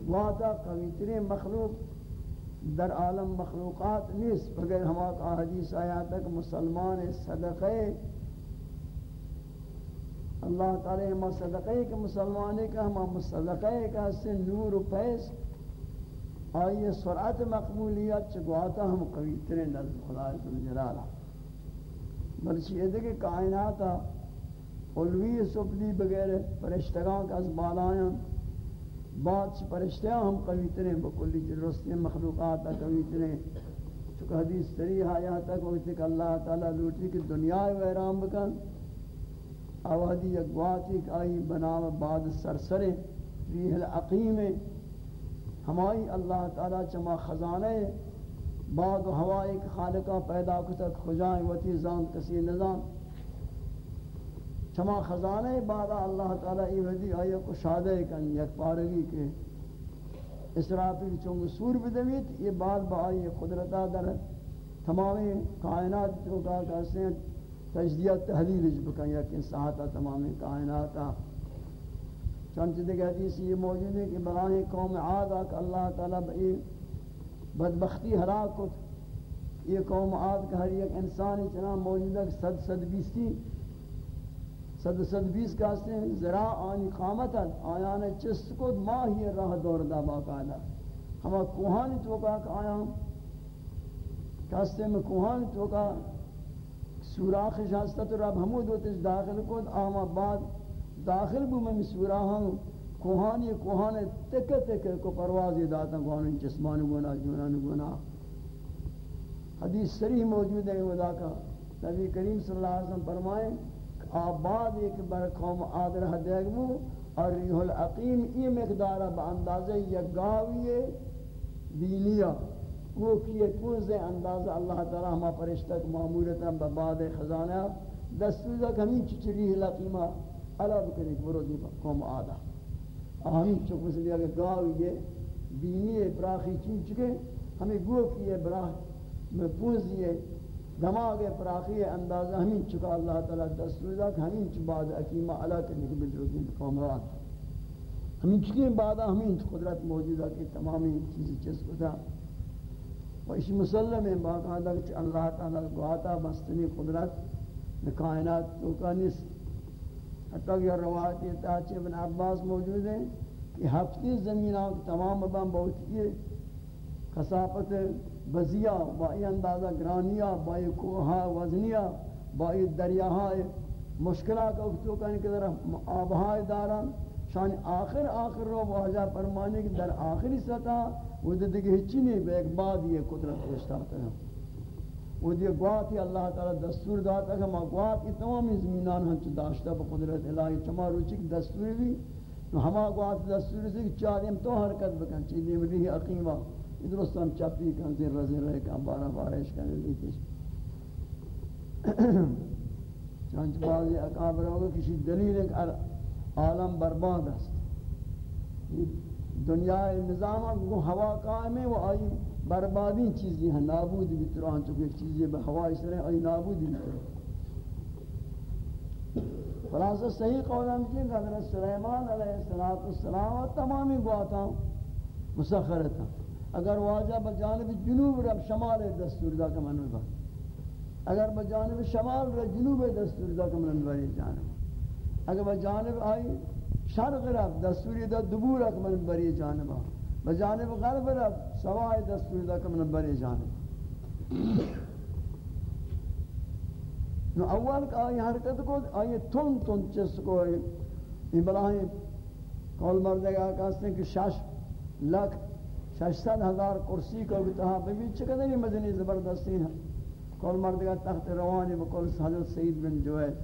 گواتا قوی مخلوق در عالم مخلوقات نیست، بغیر ہما کا حدیث آیا تک مسلمان صدقے۔ اللہ تعالی ہما صدقے کے مسلمانے کا ہما صدقے کا سے نور و پیس آئیے سرعت مقبولیت چگواتا ہم قوی ترین خدا جلالہ۔ بلچہ یہ دیکھے کائناتا علوی سفلی بغیر فرشتگان کا از بالایاں بعد چھ پرشتیاں ہم قوی ترین بکلی جرستی جی مخلوقات قوی ترین۔ چکہ حدیث تری آیا تک وقت کہ اللہ تعالیٰ لوٹی کہ دنیا ویرام بکن۔ آوادی یک واتی کہ آئی بنام بعد سرسرے، ریح العقیم۔ ہمائی اللہ تعالیٰ چما خزانے بعد ہوا ایک خالقہ پیدا کتک خجائیں وتی زان کسی نظام چما خزانے بعد اللہ تعالیٰ ای ودی آیا کو شادے کن، یک پارگی کے اسرافیل چونگ سور بدویت، یہ بعد با آئی قدرتہ در تمامی کائنات چونکا کہتے ہیں تجدیت تحلیل بکن، یک انساہتا تمامی کائناتا چنچہ دیکھ حدیث یہ موجود ہے کہ براہ قوم عاد آکا اللہ تعالیٰ بئی بدبختی حلاک کت۔ یہ قوم عاد کا ہر ایک انسانی چنان موجود ہے صد صد بیستی صد صد بیس کہتے ہیں، ذرا آنی قامتا، آیان چست کد ماہی راہ دور دا باقاعدہ ہما کوہانی توکا کہ آیان کہتے ہیں کوہانی توکا سوراخ شاستا تو رب ہمو دوتش داخل کد، آما بعد داخل بو میں سوراہاں کوہانی کوہانے تکے تکے کو پروازی داتا کوہانی جسمان گونا جونان گونا۔ حدیث سریح موجود ہے ودا کا نبی کریم صلی اللہ علیہ وسلم فرمائیں آباد ایک بر قوم آدر حدیق مو، اور ریح العقیم ای مقدارہ با اندازہ یک گاوی دینیا وہ کیے کوزے اندازہ اللہ تعالی ہما پرشتک معمولتا بباد خزانہ۔ دستوزہ کمی چچری العقیمہ علا بکنی برو دی قوم آدھا۔ آہمی چکو سے لیا کہ گاو یہ بینی پراخی چین چکے ہمیں گو کی ہے براہ، میں پوز یہ دماغ پراخی اندازہ ہمیں چکا اللہ تعالیٰ دستور دا کہ ہمیں چکا بعد اکیمہ علا کرنے کے بلدرو قومرات ہمیں چکے بعد ہمیں قدرت موجود ہے کہ تمامی چیزی چیز کو تھا۔ و اسی مسلم ہے باقاعدہ کہ اللہ تعالیٰ گواتا بستنی قدرت کائنات تو کا نصف حتیٰ کہ روایت یہ تاچے ابن عباس موجود ہیں کہ ہفتی زمینہ تمام بان بہتی کسافت بزیا بائی اندازہ گرانیا بائی کوہا وزنیا بائی دریاہا مشکلہ کا اکتو کہنے کے در آبہائی داران، شان آخر آخر رو واجہ فرمانے کہ در آخری سطح، وہ دیکھ ہچی نہیں، بے ایک بعد یہ قدرت رشتہ ہے وہ دی گواتی اللہ تعالی دستور داتا کہ ما گوات کی تمام زمینان ہم چو داشتا با قدرت الہی چما روچی کی دستور بھی ہما گوات دستور سے چاریم تو حرکت بکن، چیزیں ملی عقیمہ۔ درست ہم چپی کن، زیر رزی رہے کن بارا بارش کن لیتش چانچ بعضی اکابر ہوگا کسی دلیل ایک عالم برباد است. دنیا نظام کو ہوا قائم ہے، وہ آئی بربادی چیزیں ہیں نابود بھی تران چکے چیزیں بے ہوا اس طرح آئی نابود بھی تران خلاصہ صحیح قول ہم کی کہ حضرت سلیمان علیہ السلام و تمامی گواتا مسخرتا اگر واجہ بجانب جنوب رب شمال دستور دا کمن با. اگر بجانب شمال رب جنوب دستور دا کمن بری جانب. اگر بجانب آئی شرق رب دستوری دا دبور کمن بری جانب. بجانب غرب رب سوائے دستور دا کمن بری جانب. نو اول کا آئی حرکت کو آئی تن تن چس کو ابراہیم کول مردے گا کہتے ہیں کہ شش لکھ ششتن ہزار کرسی کو بھی تہا بھی چکتے مدنی زبردستی ہے کول مردے گا تخت روانی بکل حضرت سید بن جوید.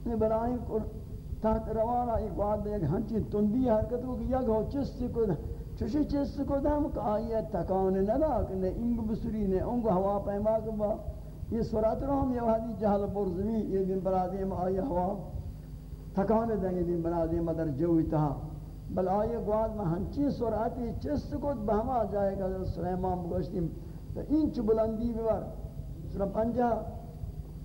یعنی ابراہیم کو تحت روانا ایک بات ایک ہنچی تندی حرکت ہو کہ یک ہو چستی کو چوشی چستی کو دم کہ آئیے تکان ندا کہ نے انگ بسری نے انگ ہوا پیما کہ با. یہ سرات رو ہم یہ وحدی جہل برزمی یہ دن برادی میں آئیے ہوا تکان دیں دن برادی مدر جوی تہا بل آئیے گواد میں ہنچی سراتی چست کو بہما جائے گا سلیمان بگوشتی تو انچ بلندی ببر صرف پنجہ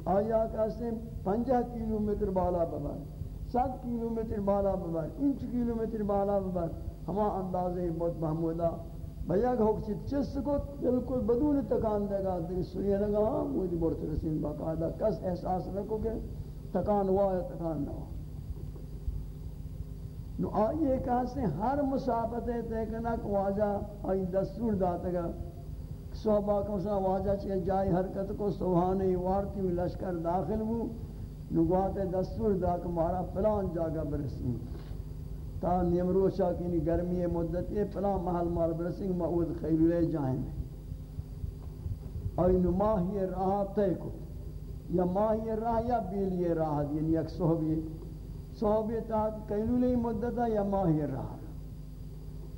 آیا کہتے ہیں پنجہ کیلومیٹر بالا ببر۔ ست کیلومیٹر بالا ببر۔ انچ کیلومیٹر بالا ببر۔ ہما اندازے بہت محمودہ بھیا کہ ہوکچت چس کو بالکل بدون تکان دے گا دیکھ سنیے لگا مجھے بڑھت رسیم باقاعدہ۔ کس احساس رکھو کہ تکان ہوا ہے تکان نہ ہوا؟ نو آئیے کہتے ہیں ہر مسابت دیکھنا کہ واجہ آئی دستور داتا گا۔ صحبہ کو سا واجہ چکے جائی حرکت کو سوہانے وارتی میں لشکر داخل ہو۔ نگوات دستور دا کہ مارا پلان جاگا برسیں تا نیمروشا کی گرمی مدتی پلان محل مار برسیں معود خیلولے جائیں۔ میں اینو ماہی راہ تے کو۔ یا ماہی راہ یا بیلی راہ یعنی یک صحبی۔ صحبی تا خیلولے مدتا یا ماہی راہ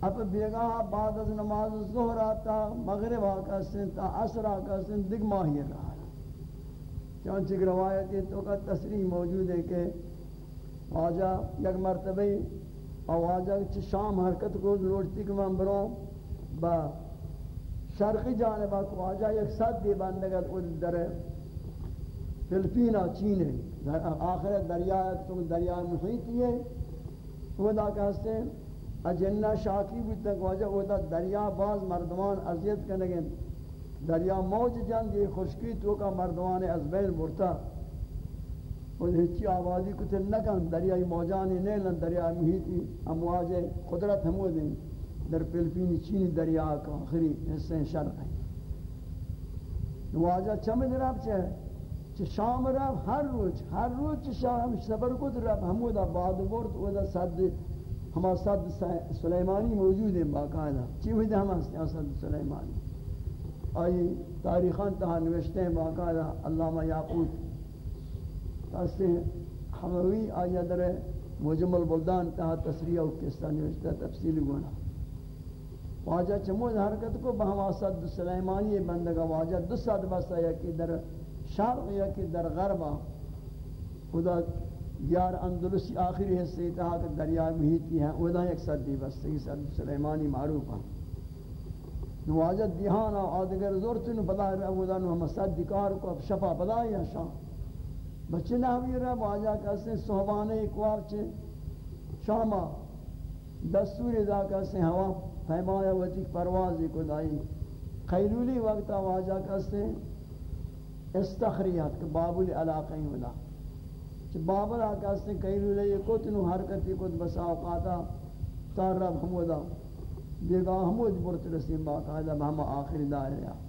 اب بیگاہ بعد از نماز ظہر آتا، مغرب آکا سن تا عصر آکا سن دگ ماہی رہا۔ چونچہ روایت یہ تو کا تصریح موجود ہے کہ واجہ یک مرتبہ اور واجہ شام حرکت کو لوٹتی کہ میں بروں با شرقی جانبہ کو واجہ یک ساتھ دی بندگت او در فلپینہ چین ہے۔ آخر دریا تو دریا محیط یہ وہ کہتے ہیں اجنہ شاکی بھی تک واجہ ہوتا دریا باز مردمان عذیت کرنے دریا موج جان یہ خشکی تو کا مردمان از بین برتا۔ اور ہچی آوازی کو تل نکن دریائی موجانی نیلن دریائی محیطی امواج قدرت ہمو دیں۔ در فلپینی چینی دریا کا آخری حصہ شرق ہے۔ واجہ چمد رب چھے چھ شام رب، ہر روز ہر روز شام سبر کو رب ہمو دا بعد برد و دا صد، ہما صد سلیمانی موجود ہیں باقاعدہ، چی ہوئی دا ہما صد سلیمانی؟ آئی تاریخان تہا نوشتے ہیں باقاعدہ، علامہ یاقوت تاستے حموی آئی در مجمل بلدان تہا تصریح و کستا نوشتا تفصیل گونا۔ واجہ چمود حرکت کو بہما صد سلیمانی بندگا، واجہ دو صد بستا یکی در شرق یکی در غربا خدا دیار اندلسی آخری حصے تہا کہ دریا محیطی ہیں ودا ایک صدی بستی صد سلیمانی معروف ہیں۔ نواجد دیہانا آدگر زورتنو پدا رہا نو ہم صد دکار کو اب شفا پدا یا شام بچے نحوی رہا واجہ کہتے ہیں صحبانے اکواب چھے شاما دستور دا کہتے ہیں ہوا فہمایا وطی پروازی کو دائی۔ خیلولی وقتا واجہ کہتے ہیں استخریات کہ بابل علاقیں ولا کہ بابل آکاستے ہیں خیلولی کتنو حرکتی کت بسا اوقاتا تار رب حمودا دیگاہ ہمود برت رسیم باقاعدہ، ہم آخری دائرے ہیں۔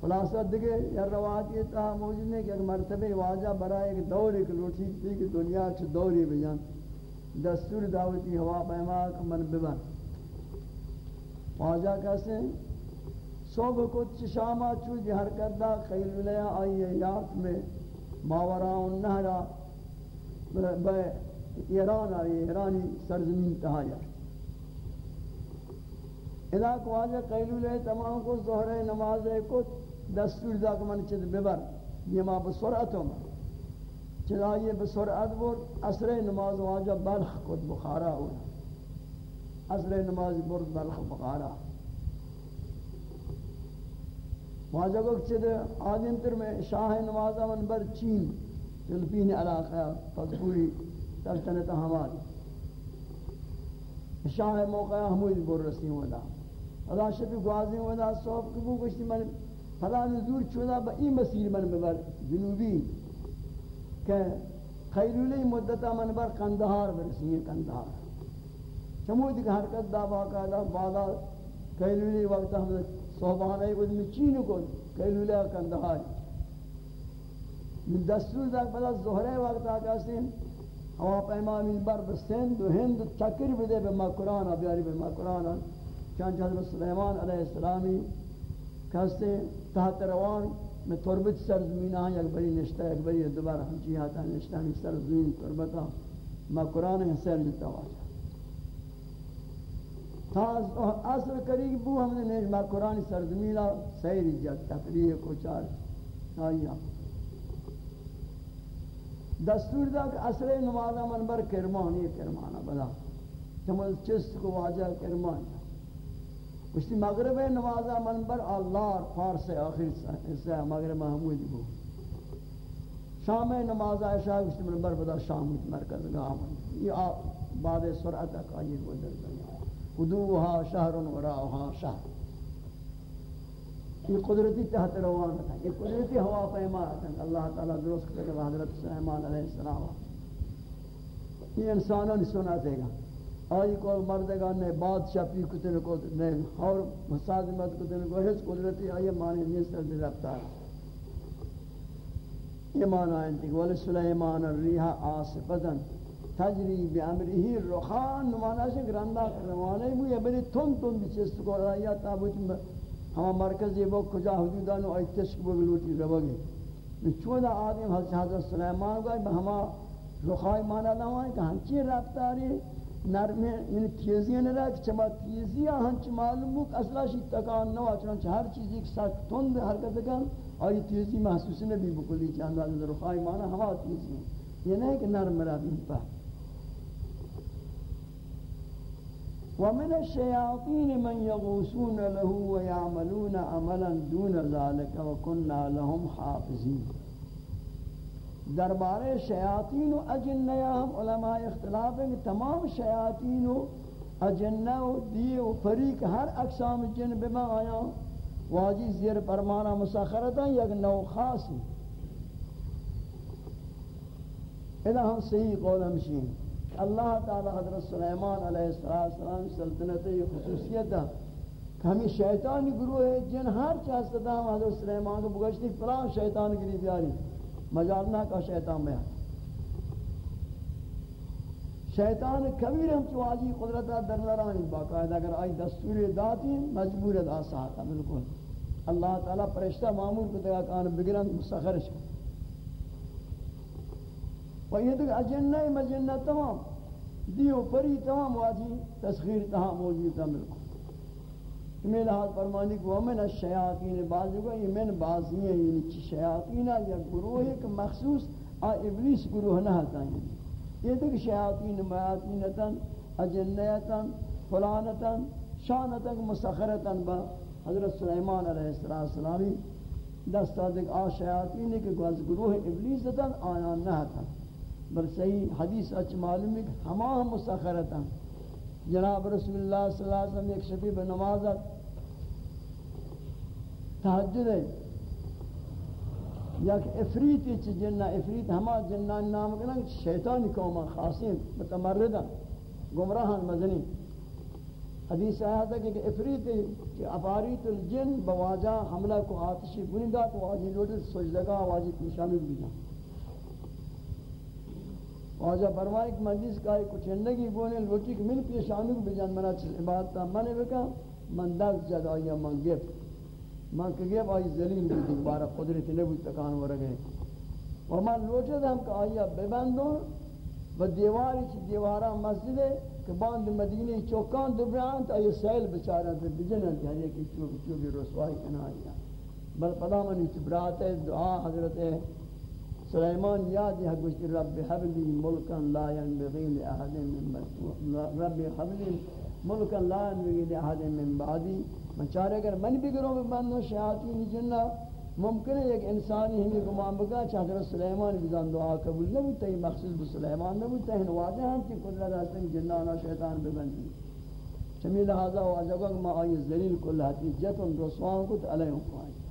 خلاصہ دیگے یا روایت یہ تھا موجود ہے کہ اگر مرتبہ واجہ برائے ایک دور ایک لوٹی تھی کہ دنیا چھ دوری بجان۔ دستور دعوتی ہوا پیما من ببن۔ واجہ کیسے؟ صبح کو چشامہ چوجی حرکت دا خیل لیا آئیے یاک میں، ماورا النہرہ ایران آئی ایرانی سرزمین تہایا ادا کو آجا قیلولے تمام کو زہر نماز کو دستور دا کہ من چیز ببر، یہ ما بسرعتوں میں چلا یہ بسرعت بور اثر نماز واجہ بلخ کت بخارا ہونا اثر نماز برد بلخ بخارا۔ واجہ کو چیز آدم تر میں شاہ نماز من بر چین فلپین علاقہ پوری سلطنت حماد۔ شاہ موقع حمود بر رسی ہونا ادا شفی گوازی ہونا صوف کبو گشتی من فلا نزور چودا با این مسیر من ببر جنوبی۔ کہ خیلولی مدتا من بر قندہار برسی قندہار چمودی کہ حرکت دا باقاعدہ بعدا خیلولی وقت ہم صحبانہ ایک ادمی چین کو خیلولی قندہار من دستور دا بلا زہرے وقت آکا سین ہوا پیمانی بر بسند و ہند چکر بدے بما قرآن بیاری بما قرآن چانچہ حضرت سلیمان علیہ السلامی کہستے تحت روان میں تربت سرزمین آئیں یک بری نشتہ یک بری دوبارہ ہمچی آتا نشتہ ہمیں سرزمین تربتا ما قرآن حسین جتا واجہ تا اصل قریب بو ہم نے نیش ما قرآن سرزمین سیر جت تفریح کو چار آئیا دستور دا کہ اصل نمازہ من بر کرمان، یہ کرمانا بلا. چمل چست کو واجہ کرمان کشتی مغرب نمازہ منبر اللہ فارس آخر حصہ مغرب محمود بو. شام نمازہ عشاء کشتی منبر بدا شام مرکز گاہ من. یہ بعد سرعت اقاید گزر دنیا خدوها شہر وراءها شہر۔ یہ قدرتی تحت روان تھا۔ یہ قدرتی ہوا پیما تھا۔ اللہ تعالیٰ درست کرے حضرت سلیمان علیہ السلام۔ یہ انسانوں نے سنا دے گا۔ آئی کو مردگان نے بادشاہ پی کتن کو نے اور مساظمت کتن کو ہس قدرتی آئی معنی نہیں سر دے رفتار یہ معنی ہے کہ ول سلیمان الریح آصفتا تجری بی بامرہ رخان نمانا سے گراندا روانے مو یہ بڑی تون تون بچست کو آیا تابوت ہم مرکز یہ وہ کجا حدودان و اور تشک بگلوٹی روگے چودہ آدم حضرت حضرت سلیمان گئے ہما رخائی مانا نہ کہ ہنچی رفتاری نرم یعنی تیزی نہ رہا کہ چما تیزی ہنچ معلوم ہو کہ اصلا شی تکان نہ ہوا چنانچہ ہر چیز ایک ساتھ تند حرکت کن اور یہ تیزی محسوس نہ بھی بکلی چاند آدم رخائی مانا ہوا تیزی ہیں یہ نہیں کہ نرم رہا بھی پا۔ ومن الشياطين من يغوصون له ويعملون عملا دون ذلك وكنا لهم حافظين. دربارے شیاطین و اجنیا ہم علماء اختلاف ہیں کہ تمام شیاطین و اجنہ و دی و فریق ہر اقسام جن بما آیا واجی زیر پرمانا مساخرتا یک نو خاص ہیں۔ ہم صحیح قول ہمشین اللہ تعالی حضرت سلیمان علیہ السلام سلطنت خصوصیت کہ ہمیں شیطانی گروہ ہے، جن ہر چاہتا ہم حضرت سلیمان کو بگشتی فلان شیطان گری بیاری. مجال نہ کا شیطان بیان. شیطان کبیر ہم چواجی قدرت در نرانی باقاعدہ اگر آئی دستور داتی مجبور دا ساتا بالکل. اللہ تعالی پرشتہ معمول کو تگا کان بگرن مسخرش کن و یہ تک اجنہ مجنہ تمام. دیو پری تمام واجی تسخیر تہا موجود ہے بالکل میں لحاظ فرمانی کہ ومن الشیاطین بعض کو یہ من بعضی ہیں یعنی چی شیاطین ہے یا گروہ، ایک مخصوص آ ابلیس گروہ نہ ہوتا ہے یہ دیکھ شیاطین میاطینتا اجنیتا فلانتا شانتا مسخرتا با حضرت سلیمان علیہ السلام۔ دستا دیکھ آ شیاطین کے گروہ ابلیس تا آیا نہ ہوتا بل صحیح حدیث اچ معلوم ہے کہ ہما مسخرتا جناب رسول اللہ صلی اللہ علیہ وسلم ایک شبی بنماز تحجد ہے۔ یک افریتی چی جنہ افریت ہما جنان نام کرنا شیطانی قوما خاصین متمردن گمراہان مدنی حدیث آیا تھا کہ افریتی کہ افاریت الجن بواجہ حملہ کو آتشی بنیدہ تو واجی لوٹے سجدگاہ، واجی پیشانی بھی جاں واجہ فرمائے کہ مجلس کا کچھ زندگی بونے لوٹی کہ من پیشانو کو بجان منا چل عبادت تا من بکا، من دست جد آیا من گفت من کہ گفت آئی ذلیل بھی دیکھ بارا قدرت نبو تکان ورگے۔ و من لوٹے دا ہم کہ آیا ببندو و دیواری چی دیوارا مسجد ہے کہ باند مدینی چوکان دبران تا یہ سیل بچارا در بجنن یا یہ کہ چوک چوکی رسوائی کنائی بل قدام انہی چبرات دعا حضرت ہے۔ سلیمان یاد ہے گوشت رب حبلی ملکا لا ينبغی لأحد من رب حبلی ملکا لا ينبغی لأحد من بعدی من چارے اگر من بھی کروں میں بندو شیاطین جنہ ممکن ہے ایک انسانی ہمیں گمان بگا چاہ حضرت سلیمان بزان دعا قبول نہ بودتا ہی مخصوص بسلیمان نہ بودتا ہی نواجہ ہم کی قدرت ہستن جنانا شیطان ببندی چمی لہذا وہ عجبہ کہ ما آئی ذلیل کل حتی جتن رسوان کت علیہم قائم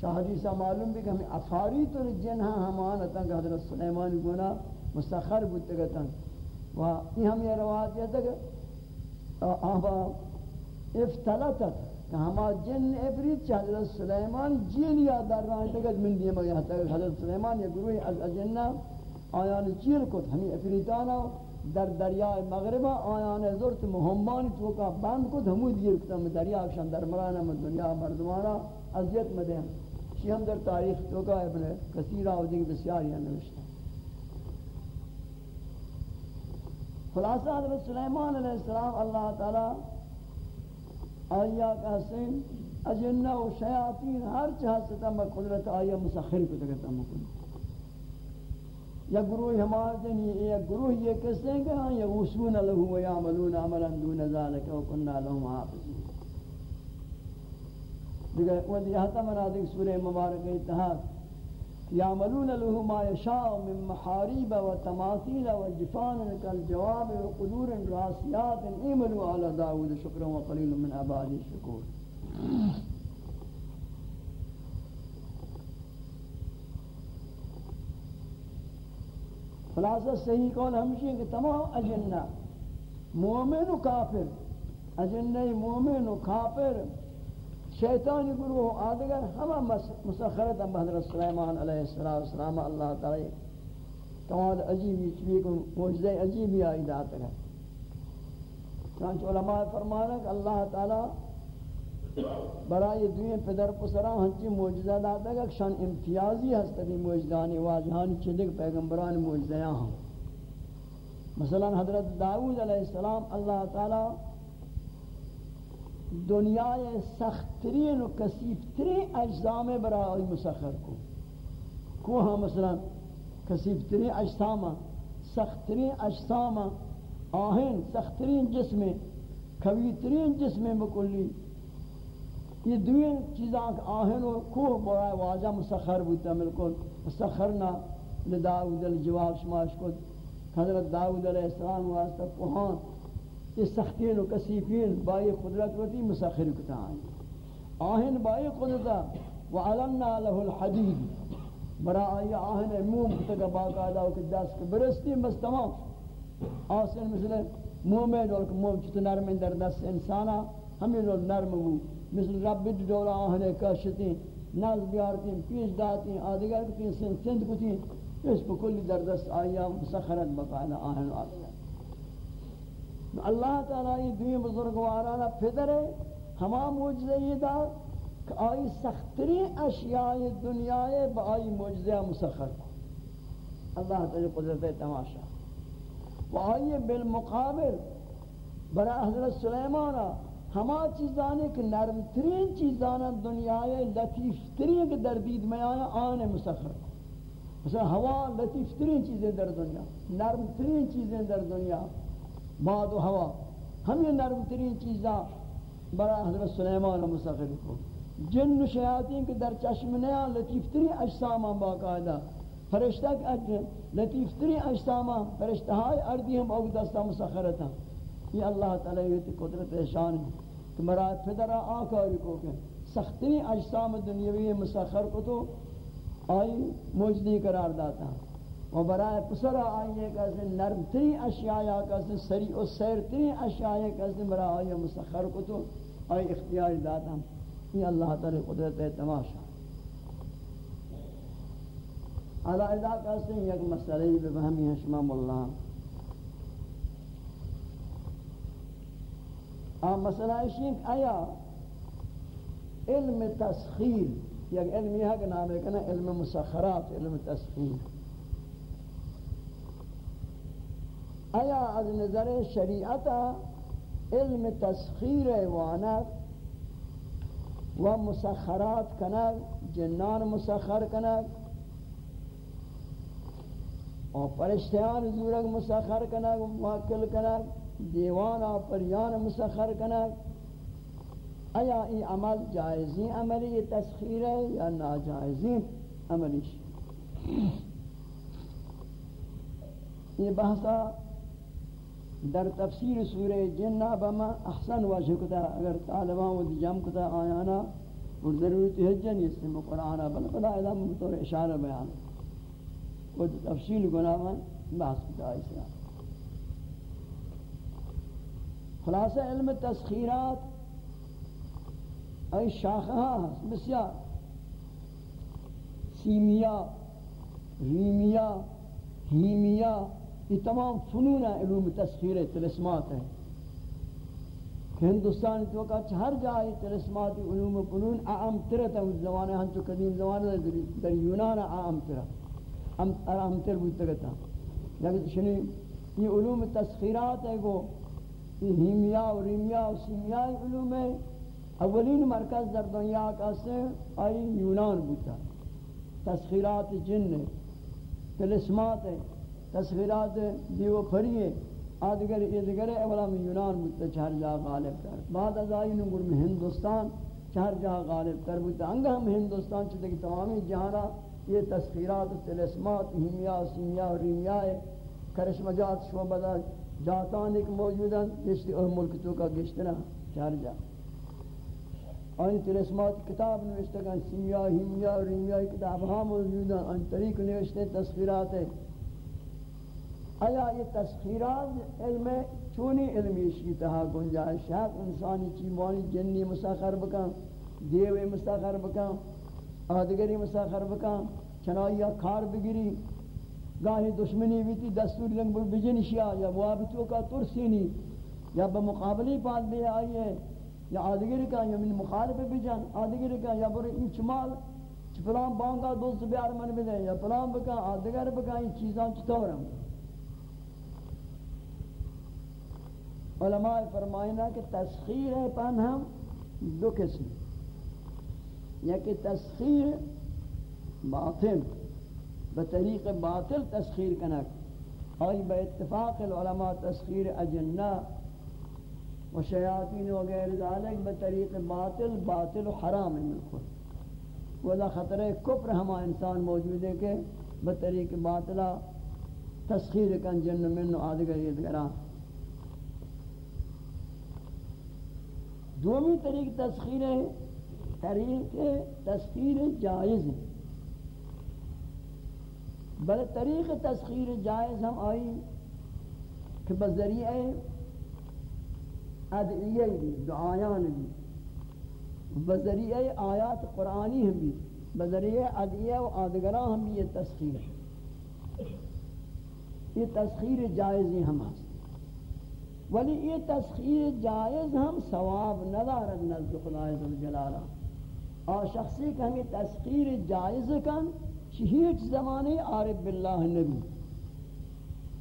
چاہ حدیثہ معلوم بھی کہ ہمیں افاریت اور جن ہاں ہمانتا کہ حضرت سلیمان گونا مستخر بودتا و یہ ہم یہ روایت یہ تھا کہ آبا افتلتت کہ ہما جن ابریت چاہ حضرت سلیمان جیل یا در رہا تکت من دیئے مگی حتی حضرت سلیمان یا گروہ از اجنہ آیان جیل کت. ہمیں افریتانا در دریائے مغربہ آیان زورت محمانی توکا بند کت ہمو دیر کتا میں دریا اکشان در مرانا میں دنیا مردمانا عذیت مدین شی ہم در تاریخ توکا ابن کثیرہ و دیکھ بسیاریاں نوشتا خلاصہ حضرت سلیمان علیہ السلام اللہ تعالی آیا کا حسین اجنہ و شیاطین ہر چاہ ستم قدرت آیا مسخر کو تکتا مکن یا گروہ ہمارے دن یہ گروہ یہ کسے کہ ہاں یا یغوسون لہو و یعملون عملا دون ذالک و کننا لہم حافظین دیگر وہ دیہا تمنا دیکھ سورہ مبارک اتحاد یعملون له ما یشاء من محاریب و تماثیل و جفان کالجواب و قدور راسیات. ایملوا علی داود شکر و قلیل من عبادی شکور خلاصہ صحیح قول ہمشہ کہ تمام اجنہ مومن و کافر. اجنہ مومن و کافر. شیطانی گروہ آدگر ہمہ مسخرت ہم حضرت سلیمان علیہ السلام اللہ تعالی تمام عجیبی چوی کو موجزہ عجیبی آئی دات ہے۔ چانچہ علماء فرمانا کہ اللہ تعالی برای دنیا پدر پسران ہنچی موجزہ داتا ہے کہ شان امتیازی ہستا بھی موجزانی واجہانی چلک پیغمبران موجزیاں ہوں۔ مثلا حضرت داود علیہ السلام اللہ تعالی دنیای سختترین و کسیفترین اجزام برای مسخر کو کوها مثلا کسیفترین اجسام، سختترین اجسام آہن سختترین جسم کویترین جسم بکلی. یہ دوین چیزاں آہن و کوہ برای واجہ مسخر بودتا ملکل مسخرنا لداود الجواب شماش کو حضرت داود علیہ السلام واسطہ کوہان یہ سختین و کسیفین بائی قدرت وتی مسخر کتا آئی آہن بائی قدرتا وعلمنا له الحدید۔ برا آئی آہن موم کتا باقاعدہ و دست کے برستی بس تمام۔ آسن مثل مومن اور موم چتا نرم در دست انسانا، ہمیں لوگ نرم ہو۔ مثل رب دولا آہن کاشتیں، ناز بیارتیں، پیش داتیں، آدھگر کتیں سند سند کتیں۔ اس پر کلی در دست آئی مسخرت بقاعدہ آہن آدھگر۔ اللہ تعالی یہ دوی بزرگوارانا پدر ہے۔ ہما موجزہ یہ دا کہ آئی سخترین اشیاء دنیا ہے، با آئی موجزہ مسخر۔ اللہ تعالی قدرت تماشا۔ و آئی بالمقابل برا حضرت سلیمانا ہما چیزانے کہ نرم ترین چیزانا دنیا ہے لطیف ترین کہ در دید میں آیا آنے مسخر۔ مثلا ہوا لطیف ترین چیزیں در دنیا نرم ترین چیزیں در دنیا۔ باد و ہوا ہم یہ نرم ترین چیزاں برا حضرت سلیمان مسخر کو جن و شیاطین کے در چشم نیا لطیف ترین اجساماں باقاعدہ فرشتہ کے لطیف ترین اجساماں فرشتہائی اردی ہم اوگ دستا مسخرتا یہ اللہ تعالیٰ یہ قدرت شان ہے کہ مرا پدرہ آکاری کو کہ سخترین اجسام دنیاوی مسخر کو تو آئی موجدی قرار داتا ہے و برای پسر آئیے کہ اس نرم تری اشیاء کہ اس سری و سیر تری اشیاء کہ اس برای آئیے مسخر کو تو آئی اختیار داتا یہ اللہ تعالی قدرت تماشا علا ادا کہتے ہیں یک مسئلہ بفہمی ہے شمام اللہ آم مسئلہ ہے آیا علم تسخیر، یک علم یہ ہے کہ نام ہے کہ علم مسخرات، علم تسخیر. ایا از نظر شریعت علم تسخیر وانت و مسخرات کنگ جنان مسخر کنگ اور پرشتیان زورگ مسخر کنگ موکل کنگ دیوانا پریان مسخر کنگ ایا ای عمل جائزی عملی تسخیر ہے یا ناجائزی عملیش؟ یہ بحثا در تفسیر سورہ جنہ بما احسن وجہ کتا، اگر طالبان و جم کتا، آیانا اور ضرورت حجہ نہیں اس میں قرآن بل خدا ادا بطور اشارہ بیان. و تفصیل گناہ بحث کتا اسلام خلاصہ علم تسخیرات ای شاخہ بسیار. سیمیا، ریمیا، ہیمیا یہ تمام فنون علوم تسخیر تلسمات ہیں۔ ہندوستان تو کا ہر جائے تلسمات علوم فنون اعم ترت ہے اس زمانے ہم تو قدیم زمانے در یونان اعم ترت اعم تر بودتا گتا لیکن شنی، یہ علوم تسخیرات ہے وہ۔ یہ ہیمیا و ریمیا و سیمیا علوم ہے اولین مرکز در دنیا کا سے آئی یونان بودتا۔ تسخیرات جن تلسمات تسخیرات دیو پھری آدگر ادگر اولا میں یونان بودتا چہر جا غالب کر۔ بعد از آئی نگر میں ہندوستان چہر جا غالب کر بودتا۔ انگا ہم ہندوستان چھتے کہ تمامی جہانا یہ تسخیرات تلسمات ہیمیا سیمیا ریمیا کرشمجات شو بدا جاتان ایک موجودا گشتی اور ملک تو کا گشتنا چہر جا۔ آن تلسمات کتاب نوشتے گا سیمیا ہیمیا ریمیا کتاب ہاں موجود ہیں ان طریق نوشتے تسخیرات ہے آیا یہ تسخیرات علم چونی علمی شکی تہا گنجائش ہے؟ انسانی چیمانی جنی مساخر بکن دیوے مساخر بکن، آدگری مساخر بکن چنائی کار بگیری گاہی دشمنی بیتی، دستوری رنگ بجنشیا یا موابطوں کا ترسینی، یا بمقابلی پاس بھی آئیے یا آدگر کا یا من مخالف بجان آدگر کا یا برو این چمال فلان بانگا دوست بیار من بدے یا فلان بکا آدگر بکا این چیزاں چطورم؟ علماء فرمائنا کہ تسخیر ہے پن ہم دو قسم۔ یا کہ تسخیر باطل بطریق باطل تسخیر کنک آئی با اتفاق العلماء تسخیر اجنہ و شیاطین و غیر ذالک بطریق باطل باطل و حرام ملکل ولا خطر کفر ہما انسان موجود ہے کہ بطریق باطلہ تسخیر کن جن من و آدگر یدگران دومی طریق تسخیر ہے، طریق تسخیر جائز ہے۔ بل طریق تسخیر جائز ہم آئی کہ بذریعہ ادعیہ بھی، دعایان بھی۔ بذریعہ آیات قرآنی ہم بھی بذریعہ ادعیہ و آدگران ہم بھی یہ تسخیر ہے۔ یہ تسخیر جائزی ہم ہیں ولی یہ تسخیر جائز ہم ثواب ندارد نزد خدای ذوالجلالہ اور شخصی کہ ہمیں تسخیر جائز کن ہیچ زمانے عارف باللہ نبی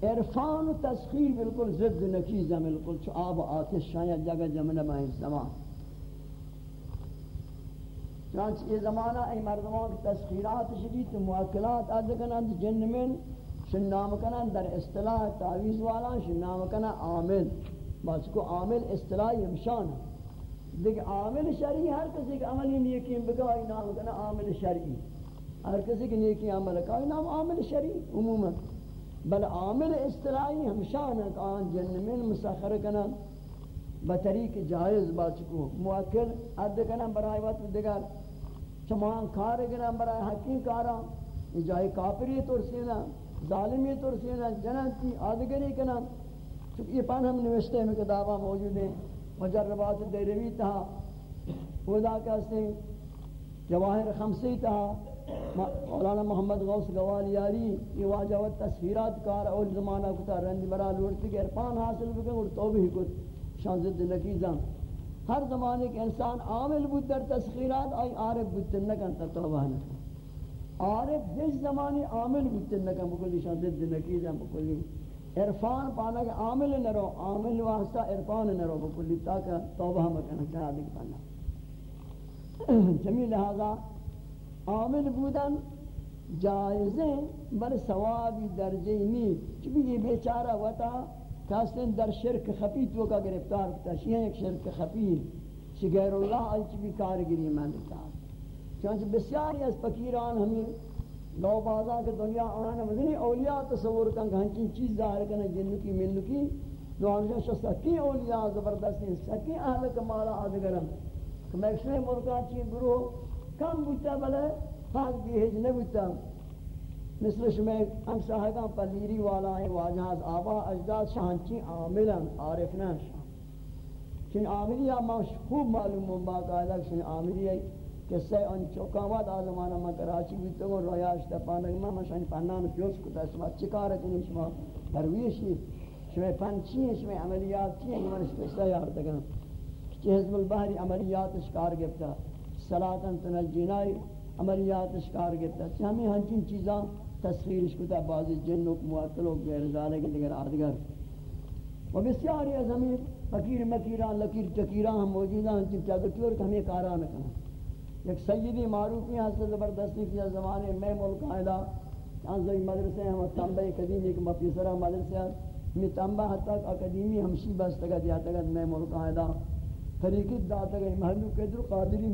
عرفان و تسخیر بالکل ضد نکیز ہے بالکل، چو آب آتش شاید جگہ جمن میں زمان. چنانچہ یہ زمانہ ای مردمان کی تسخیرات شدید مواکلات ادکنند جن من شن نام کنند در اصطلاح تعویز والا شن نام کنند عامل. بس کو عامل اصطلاحی مشان دیکھ، عامل شرعی، ہر کسی کہ عملی نیکی بگائی نام کنند عامل شرعی. ہر کسی کی نیکی عمل کا نام عامل شرعی، عموما. بل عامل اصطلاحی ہمشان ہے کہ آن جن من مسخر کنا بطریق جائز باچکو موکل عد کنا برای وقت دیگر، چمان کار کنا برای حقی کارا جائے کافری ترسینا ظالمی ترسینا جنتی آدگری کنا چونکہ یہ پان ہم نوشتے ہیں کتابہ موجود ہیں۔ مجربات دیروی تہا خدا کہتے ہیں جواہر خمسی تہا مولانا محمد غوث گوال یاری یہ واجہ و تصویرات کار اول زمانہ کتا رندی برا لوٹتی کہ ارپان حاصل بکن اور توبہ کت شان ضد نکیزاں۔ ہر زمانے کے انسان عامل بود در تسخیرات آئی عارف بود نکن تا توبہ نکن۔ عارف جس زمانے عامل بود نکن بکلی شان ضد نکیزاں بکلی۔ عرفان پانا کہ عامل نہ رو عامل واسطہ عرفان نہ رو بکلی تاکہ توبہ مکنا چاہا دیکھ پانا۔ جمیل لہذا عامل بودن جائزیں بر ثوابی درجے نہیں۔ چونکہ یہ بیچارہ وطا کاسن در شرک خفی تو کا گرفتار کتا شیئے ایک شرک خفی شغیر اللہ آئی بھی کارگری میں لکھتا چونچہ بسیاری از فقیران ہمیں لو بازا کے دنیا آنا مدنی اولیاء تصور کن کہ ہنچین چیز ظاہر کرنا جنو کی ملو کی نو آنجا شو سکی اولیاء زبردست ہیں، سکی اہل کمالا آدگرم کہ میں ایک ملکا چی گروہ کم بوتا بلے خاص بیہج نبوتا مثل شمی ہم صاحبان پر لیری والا ہیں، واجہاز آبا، اجداد شانچی عاملا عارفنا شان چن عاملی یا خوب معلوم ہوں، باقاعدہ چن عاملی ہے۔ قصہ ان چوکاوات آزمانہ میں کراچی بھی تو رویاش تا پانک میں مشان پانان پیوس کتا شما چکار کنی شما درویشی، شما پنچی ہیں، شما عملیات چی ہیں من اس قصہ یاد دگا کہ حزب البحری عملیات اشکار گفتا صلاة تنجینائی عملیات اشکار گفتا ہمیں ہنچین چیزاں تصویرش کتا بعضی جنوک معطلوک غیر ذالے کے دیگر آدگر و بسیاری از ہمیں فقیر مکیران، لکیر چکیران ہم موجودہ ہیں چکتا گتیور کہ ہمیں کاران کرنا ایک سیدی معروفی حسن زبردستی کیا زمانے میں ملک آئیدہ چانزوی مدرسے ہیں، وہ تنبہ قدیم، ایک مفیسرہ مدرسے ہیں۔ میں تنبہ حتی اکادیمی ہمشی بستگا دیا تگا میں ملک آئلہ طریقی داتا گئی محلو قدر قادری